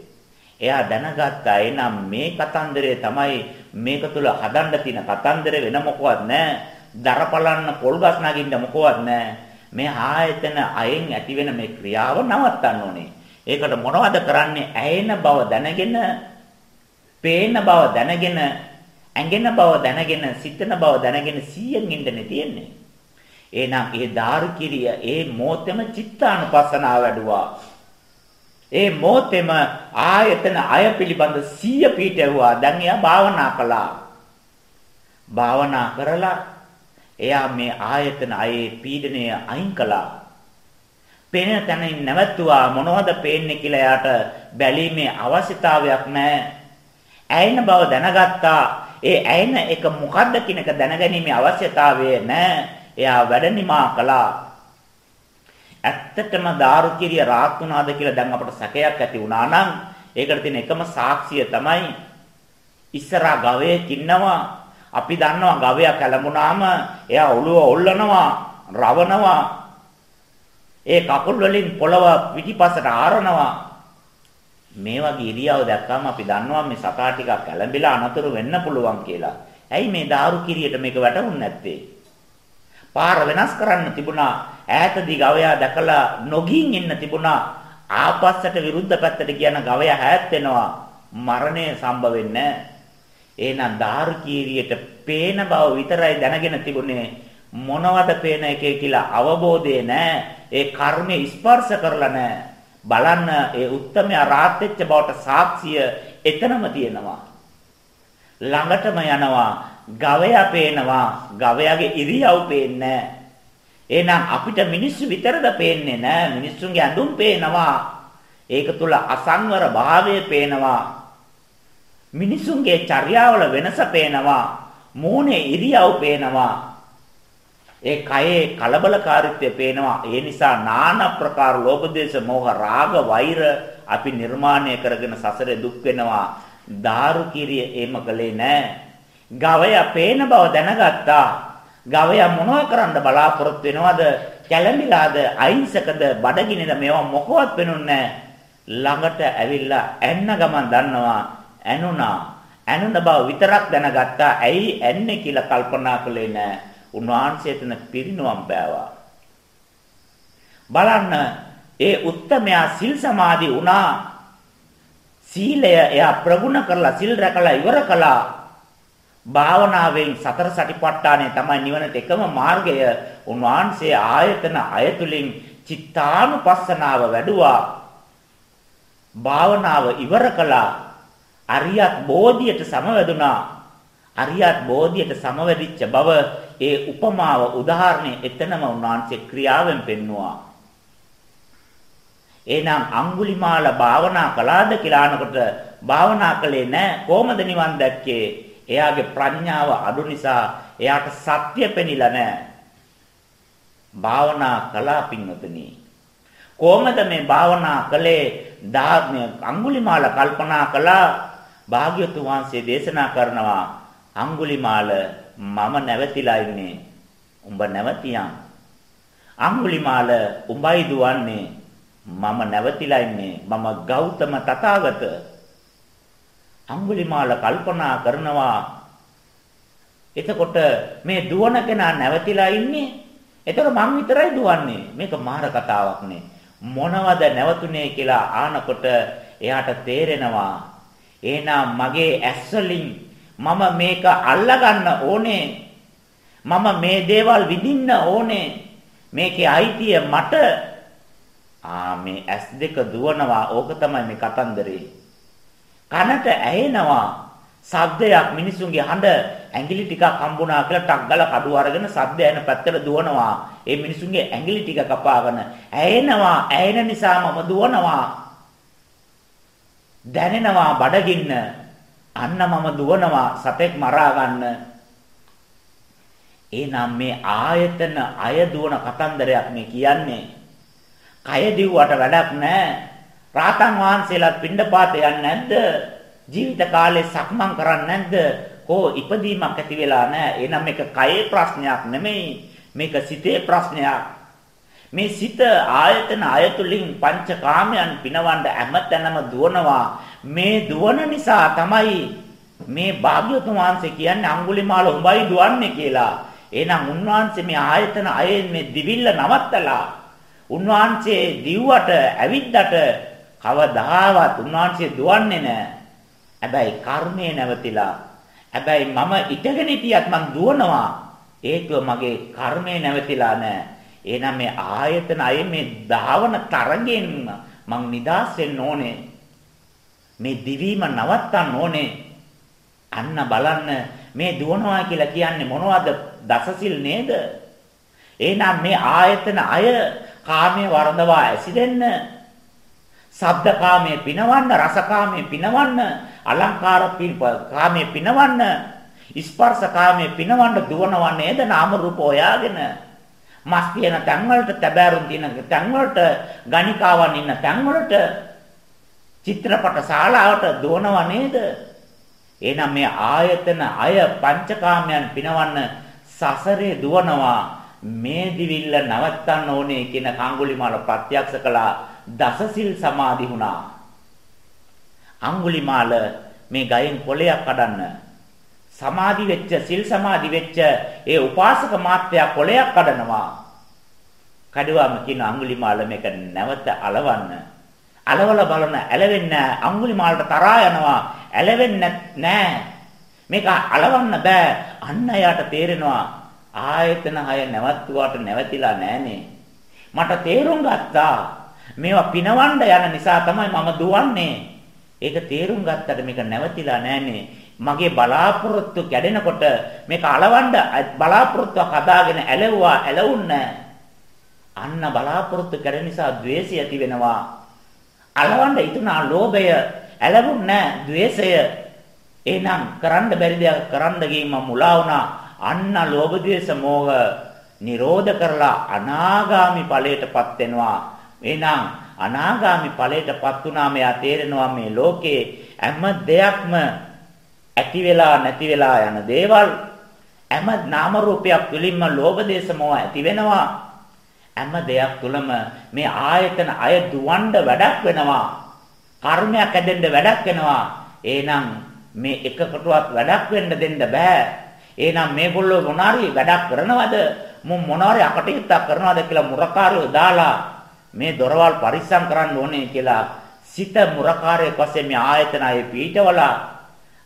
[SPEAKER 1] එයා දැනගත්තා එනම් මේ කතන්දරය තමයි මේක තුල හදන්න තියෙන කතන්දර වෙන මොකවත් නැහැ. දරපලන්න පොල්ගස් නගින්න මොකවත් නැහැ. මේ ආයතන අයෙන් ඇති වෙන මේ ක්‍රියාව නවත්තන්න ඕනේ. ඒකට මොනවද කරන්නේ? ඇයෙන බව දැනගෙන, පේන බව දැනගෙන, ඇඟෙන බව දැනගෙන, සිතන බව දැනගෙන 100න් ඉඳනේ තියෙන්නේ. එහෙනම් ඒ ධාර්කිරිය ඒ මොහොතේම චිත්තානුපස්සනාව වැඩුවා. ඒ මොහොතේම ආයතන අය පිළිබඳ සිය පීඨවුවා. දැන් එයා භාවනා කළා. භාවනා කරලා එයා මේ ආයතන අයේ පීඩනය අයින් කළා. පේන තැනින් නැවතුවා මොනවද පේන්නේ කියලා එයාට බැලීමේ අවශ්‍යතාවයක් නැහැ. ඇයෙන බව දැනගත්තා. ඒ ඇයෙන එක මොකද්ද කියන එක දැනගැනීමේ අවශ්‍යතාවය නැහැ. එයා වැඩ නිමා කළා. ඇත්තටම දාරුකිරිය රාත් වුණාද කියලා දැන් අපට සැකයක් ඇති වුණා නම් ඒකට තියෙන එකම සාක්ෂිය තමයි ඉස්සරහා ගවයෙක් ඉන්නවා අපි දන්නවා ගවයා කැළඹුණාම එයා ඔළුව ඔල්ලනවා රවනවා ඒ කකුල් වලින් පොළව පිටිපස්සට ආරනවා මේ වගේ ඉරියව් දැක්කම අපි දන්නවා මේ සතා ටිකක් කැළඹිලා අනතුරු වෙන්න පුළුවන් කියලා. ඇයි මේ දාරු කිරියට මේක වැටහුන්නේ නැත්තේ? පාර වෙනස් කරන්න තිබුණා. ඈතදී ගවයා දැකලා නොගින් ඉන්න තිබුණා. ආපස්සට විරුද්ධ පැත්තට කියන ගවයා හැත් වෙනවා. මරණය සම්භව වෙන්නේ එහෙනම් ධාර්කීරියට පේන බව විතරයි දැනගෙන තිබුණේ. මොනවද පේන එකේ කියලා අවබෝධය නැහැ. ඒ කර්මය ස්පර්ශ කරලා නැහැ. බලන්න ඒ උත්තරමයා රාත් වෙච්ච බවට සාක්ෂිය එතනම තියෙනවා. ළඟටම යනවා ගවයා පේනවා ගවයාගේ ඉරියව් පේන්නේ එහෙනම් අපිට මිනිස්සු විතරද පේන්නේ නෑ මිනිස්සුන්ගේ ඇඳුම් පේනවා ඒක තුල අසංවර භාවය පේනවා මිනිසුන්ගේ චර්යාවල වෙනස පේනවා. මූණේ ඉරියව් පේනවා. ඒ කයේ කලබලකාරීත්වය පේනවා. ඒ නිසා নানা ප්‍රකාර ලෝභ දේශ මොහ රාග වෛර අපි නිර්මාණය කරගෙන සසරේ දුක් වෙනවා. දාරු කිරිය එහෙම කළේ නැහැ. ගවයා පේන බව දැනගත්තා. ගවයා මොනව කරන්න බලාපොරොත්තු වෙනවද? කැළඹිලාද, අහිංසකද, බඩගිනිද මේවා මොකවත් වෙනුන්නේ ළඟට ඇවිල්ලා ඇන්න ගමන් දන්නවා ඇනුණා. ඇනුණ බව විතරක් දැනගත්තා. ඇයි ඇන්නේ කියලා කල්පනා කළේ නැහැ. උන්වහන්සේ එතන පිරිනුවම් පෑවා. බලන්න ඒ උත්තමයා සිල් සමාධි වුණා. සීලය එයා ප්‍රගුණ කරලා සිල් රැකලා ඉවර කළා. භාවනාවෙන් සතර සටිපට්ඨානය තමයි නිවනට එකම මාර්ගය. උන්වහන්සේ ආයතන අයතුලින් චිත්තානුපස්සනාව වැඩුවා. භාවනාව ඉවර කළා. අරියත් බෝධියට සමවැදුනා. අරියත් බෝධියට සමවැදිච්ච බව ඒ උපමාව උදාහරණය එතනම උන්වහන්සේ ක්‍රියාවෙන් පෙන්නවා. එහෙනම් අඟුලිමාල භාවනා කළාද කියලා අහනකොට භාවනා කළේ නැහැ කොහොමද නිවන් දැක්කේ? එයාගේ ප්‍රඥාව අඩු නිසා එයාට සත්‍ය පෙනිලා නැහැ. භාවනා කළා පින්වතුනි. කොහොමද මේ භාවනා කළේ? ධාර්මය අඟුලිමාල කල්පනා කළා භාග්‍යතුන් වහන්සේ දේශනා කරනවා අඟුලිමාල මම නැවතිලා ඉන්නේ. උඹ නැවතියන්. අඟුලිමාල උඹයි දුවන්නේ. මම නැවතිලා ඉන්නේ. මම ගෞතම තථාගත. අඟුලිමාල කල්පනා කරනවා එතකොට මේ දුවන කෙනා නැවතිලා ඉන්නේ. එතකොට මං විතරයි දුවන්නේ. මේක මාර කතාවක් නේ. මොනවද නැවතුනේ කියලා ආනකොට එයාට තේරෙනවා. එහෙනම් මගේ ඇස් වලින් මම මේක අල්ලගන්න ඕනේ. මම මේ දේවල් විඳින්න ඕනේ. මේකේ අයිතිය මට ආ මේ S2 දුවනවා. ඕක තමයි මේ කතන්දරේ. කනට ඇහෙනවා. ශබ්දයක් මිනිසුන්ගේ හඬ ඇඟිලි ටිකක් හම්බුණා කියලා ටක් ගාලා කඩුව අරගෙන ශබ්ද ඇහෙන පැත්තට දුවනවා. ඒ මිනිසුන්ගේ ඇඟිලි ටික කපාගෙන ඇහෙනවා. ඇහෙන නිසා මම දුවනවා. දැනෙනවා බඩගින්න අන්න මම දුවනවා සතෙක් මරා ගන්න. එහෙනම් මේ ආයතන අය දුවන කතන්දරයක් මේ කියන්නේ. කය දිව්වට වැඩක් නැහැ. රාතන් වහන්සේලා පිණ්ඩපාත යන්නේ නැද්ද? ජීවිත කාලේ සක්මන් කරන්නේ නැද්ද? කෝ ඉපදීමක් ඇති වෙලා නැහැ. එහෙනම් මේක කයේ ප්‍රශ්නයක් නෙමෙයි. මේක සිතේ ප්‍රශ්නයක්. මේ සිත ආයතන අයතුලින් පංචකාමයන් පිනවන්න හැමතැනම දුවනවා. මේ දුවන නිසා තමයි මේ භාග්‍යවතුන් වහන්සේ කියන්නේ අඟුලිමාල උඹයි දුවන්නේ කියලා. එහෙනම් උන්වහන්සේ මේ ආයතන අයෙන් මේ දිවිල්ල නවත්තලා උන්වහන්සේ දිව්වට ඇවිද්දට කවදාවත් උන්වහන්සේ දුවන්නේ නැහැ. හැබැයි කර්මය නැවතිලා. හැබැයි මම ඉඳගෙන හිටියත් මං දුවනවා. ඒකව මගේ කර්මය නැවතිලා නැහැ. එහෙනම් මේ ආයතන අය මේ ධාවන තරගෙන් මං නිදාස් වෙන්න ඕනේ. මේ දිවීම නවත්තන්න ඕනේ. අන්න බලන්න මේ දුවනවා කියලා කියන්නේ මොනවද? දසසිල් නේද? එහෙනම් මේ ආයතන අය කාමයේ වර්ධවා ඇසිදෙන්න ශබ්ද කාමයේ පිනවන්න රස කාමයේ පිනවන්න අලංකාර කාමයේ පිනවන්න ස්පර්ශ කාමයේ පිනවන්න දුවනවා නේද? නාම රූප හොයාගෙන. මස් තියෙන තැන් වලට තැබෑරුම් තියෙන තැන් වලට ගණිකාවන් ඉන්න තැන් වලට චිත්‍රපට ශාලාවට දුවනව නේද? එහෙනම් මේ ආයතන අය පංචකාමයන් පිනවන්න සසරේ දුවනවා. මේ දිවිල්ල නවත්තන්න ඕනේ කියන කංගුලිමාල ප්‍රත්‍යක්ෂ කළා. දසසිල් සමාදි වුණා. අඟුලිමාල මේ ගයෙන් කොලයක් කඩන්න සමාදි වෙච්ච සිල් සමාදි වෙච්ච ඒ උපාසක මාත්‍යා කොලයක් කඩනවා. කඩුවාම කියන අඟුලිමාල මේක නැවත అలවන්න අලවල බලන ඇලවෙන්නේ අඟුලිමාලට තරහා යනවා. ඇලවෙන්නේ නැහැ. මේක අලවන්න බෑ. අන්න යාට තේරෙනවා ආයතන හය නැවතුවාට නැවතිලා නෑනේ මට තේරුම් ගත්තා. මේවා පිනවන්න යන නිසා තමයි මම දුවන්නේ. ඒක තේරුම් ගත්තට මේක නැවතිලා නෑනේ. මගේ බලාපොරොත්තු කැඩෙනකොට මේක අලවන්න බලාපොරොත්තුවක් හදාගෙන ඇලෙව්වා ඇලවුන්නේ. අන්න බලාපොරොත්තු කැඩෙන නිසා द्वेषය ඇති වෙනවා. අලවන්න ඊතුනා ලෝභය ඇලවුන්නේ द्वेषය එහෙනම් කරන්න බැරි දෙයක් කරන්න ගිහින් මම මුලා වුණා. අන්න ලෝභ ද්වේෂ මෝහ නිරෝධ කරලා අනාගාමි ඵලයටපත් වෙනවා. එහෙනම් අනාගාමි ඵලයටපත් වුණාම එයා තේරෙනවා මේ ලෝකේ හැම දෙයක්ම ඇති වෙලා නැති වෙලා යන දේවල් හැම නාම රූපයක් තුළින්ම ලෝභ දේශ මොහ ඇති වෙනවා. හැම දෙයක් තුළම මේ ආයතන අය දුවන්න වැඩක් වෙනවා. කර්මයක් ඇදෙන්න වැඩක් වෙනවා. එහෙනම් මේ එකකටවත් වැඩක් වෙන්න දෙන්න බෑ. එහෙනම් මේගොල්ලෝ මොනාරි වැඩක් කරනවද? මොන් මොනාරි අකටයුත්තක් කරනවද කියලා මුරකාරයෝ දාලා මේ දොරවල් පරිස්සම් කරන්න ඕනේ කියලා සිත මුරකාරයෙක් වශයෙන් මේ ආයතන අය පීඨවලා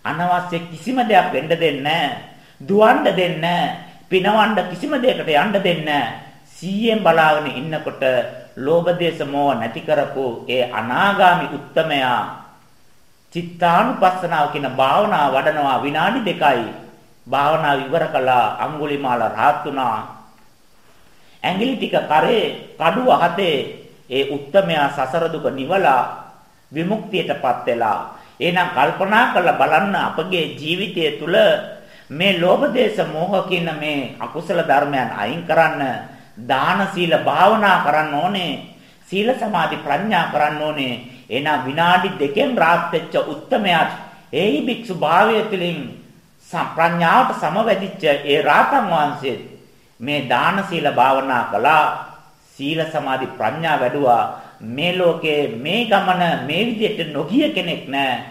[SPEAKER 1] අනවශ්‍ය කිසිම දෙයක් වෙන්න දෙන්නේ දුවන්න දෙන්නේ පිනවන්න කිසිම දෙයකට යන්න දෙන්නේ සීයෙන් බලාගෙන ඉන්නකොට ලෝභ දේශ මොහ නැති කරපු ඒ අනාගාමි උත්තමයා චිත්තානුපස්සනාව කියන භාවනාව වඩනවා විනාඩි දෙකයි. භාවනාව ඉවර කළා අඟුලිමාල රහත් වුණා ඇඟිලි ටික කරේ කඩුව හතේ ඒ උත්තමයා සසර දුක නිවලා විමුක්තියටපත් වෙලා. එහෙනම් කල්පනා කරලා බලන්න අපගේ ජීවිතය තුළ මේ ලෝභ දේශ මොහ කියන මේ අකුසල ධර්මයන් අයින් කරන්න දාන සීල භාවනා කරන්න ඕනේ. සීල සමාධි ප්‍රඥා කරන්න ඕනේ. එහෙනම් විනාඩි දෙකෙන් රාත් වෙච්ච උත්තමයා එහි භික්ෂු භාවය තුළින් ප්‍රඥාවට සමවැදිච්ච ඒ රාතන් වහන්සේ මේ දාන සීල භාවනා කළා සීල සමාධි ප්‍රඥා වැඩුවා. මේ ලෝකේ මේ ගමන මේ විදිහට නොගිය කෙනෙක් නෑ.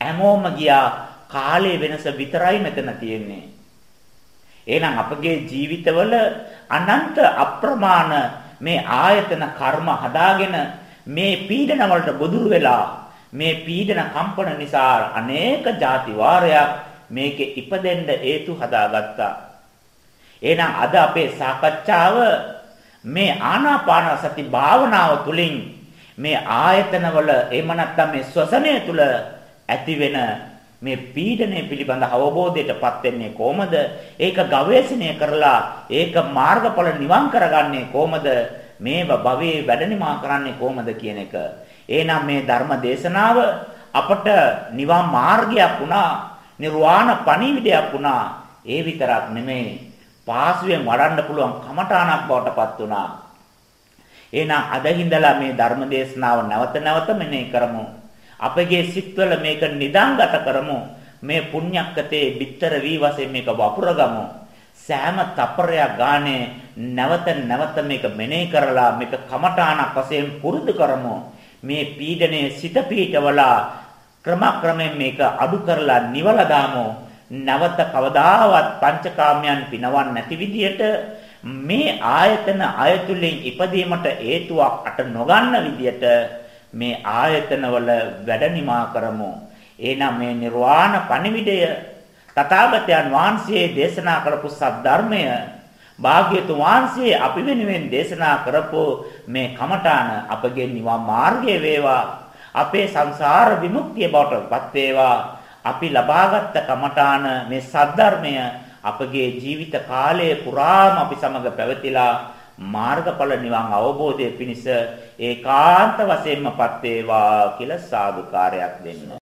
[SPEAKER 1] හැමෝම ගියා කාලයේ වෙනස විතරයි මෙතන තියෙන්නේ. එහෙනම් අපගේ ජීවිතවල අනන්ත අප්‍රමාණ මේ ආයතන කර්ම හදාගෙන මේ පීඩන වලට බොදුරු වෙලා මේ පීඩන කම්පන නිසා අනේක ಜಾති වාරයක් මේකේ ඉපදෙන්න හේතු හදාගත්තා. එහෙනම් අද අපේ සාකච්ඡාව මේ ආනාපාන සති භාවනාව තුළින් මේ ආයතනවල එහෙම නැත්නම් මේ ශ්වසනය තුළ ඇතිවෙන මේ පීඩනය පිළිබඳ අවබෝධයටපත් වෙන්නේ කොහමද? ඒක ගවේෂණය කරලා ඒක මාර්ගඵල නිවන් කරගන්නේ කොහමද? මේ භවයේ වැඩනිමා කරන්නේ කොහමද කියන එක. එහෙනම් මේ ධර්ම දේශනාව අපට නිවන් මාර්ගයක් වුණා, නිර්වාණ පණිවිඩයක් වුණා. ඒ විතරක් නෙමෙයි. පාසුවෙන් වඩන්න පුළුවන් කමඨාණක් බවට පත් වුණා. එහෙනම් අද හිඳලා මේ ධර්ම දේශනාව නැවත නැවත මෙනෙහි කරමු. අපගේ සිත්වල මේක නිදාගත කරමු. මේ පුණ්‍යක්කතේ bitter වී වශයෙන් මේක වපුරගමු. සෑම තප්පරයක් ගානේ නැවත නැවත මේක මෙනෙහි කරලා මේක කමඨාණක් වශයෙන් පුරුදු කරමු. මේ පීඩනයේ සිත පීඨවලා ක්‍රමක්‍රමයෙන් මේක අඩු කරලා නිවලා දාමු. නැවත කවදාවත් පංචකාමයන් පිනවන්නේ නැති විදියට මේ ආයතන අයතුලින් ඉපදීමට හේතුවක් අට නොගන්න විදියට මේ ආයතනවල වැඩනිමා කරමු. එනම් මේ නිර්වාණ පණිවිඩය තථාගතයන් වහන්සේ දේශනා කරපු සද්ධර්මය භාග්‍යතුන් වහන්සේ අපි වෙනුවෙන් දේශනා කරපු මේ කමඨාන අපගේ නිවන් මාර්ගය වේවා අපේ සංසාර විමුක්තිය බවට පත් වේවා අපි ලබාගත් කමඨාන මේ සද්ධර්මය අපගේ ජීවිත කාලය පුරාම අපි සමග පැවතිලා මාර්ගඵල නිවන් අවබෝධය පිණිස ඒකාන්ත වශයෙන්මපත් වේවා කියලා සාදුකාරයක් දෙන්න.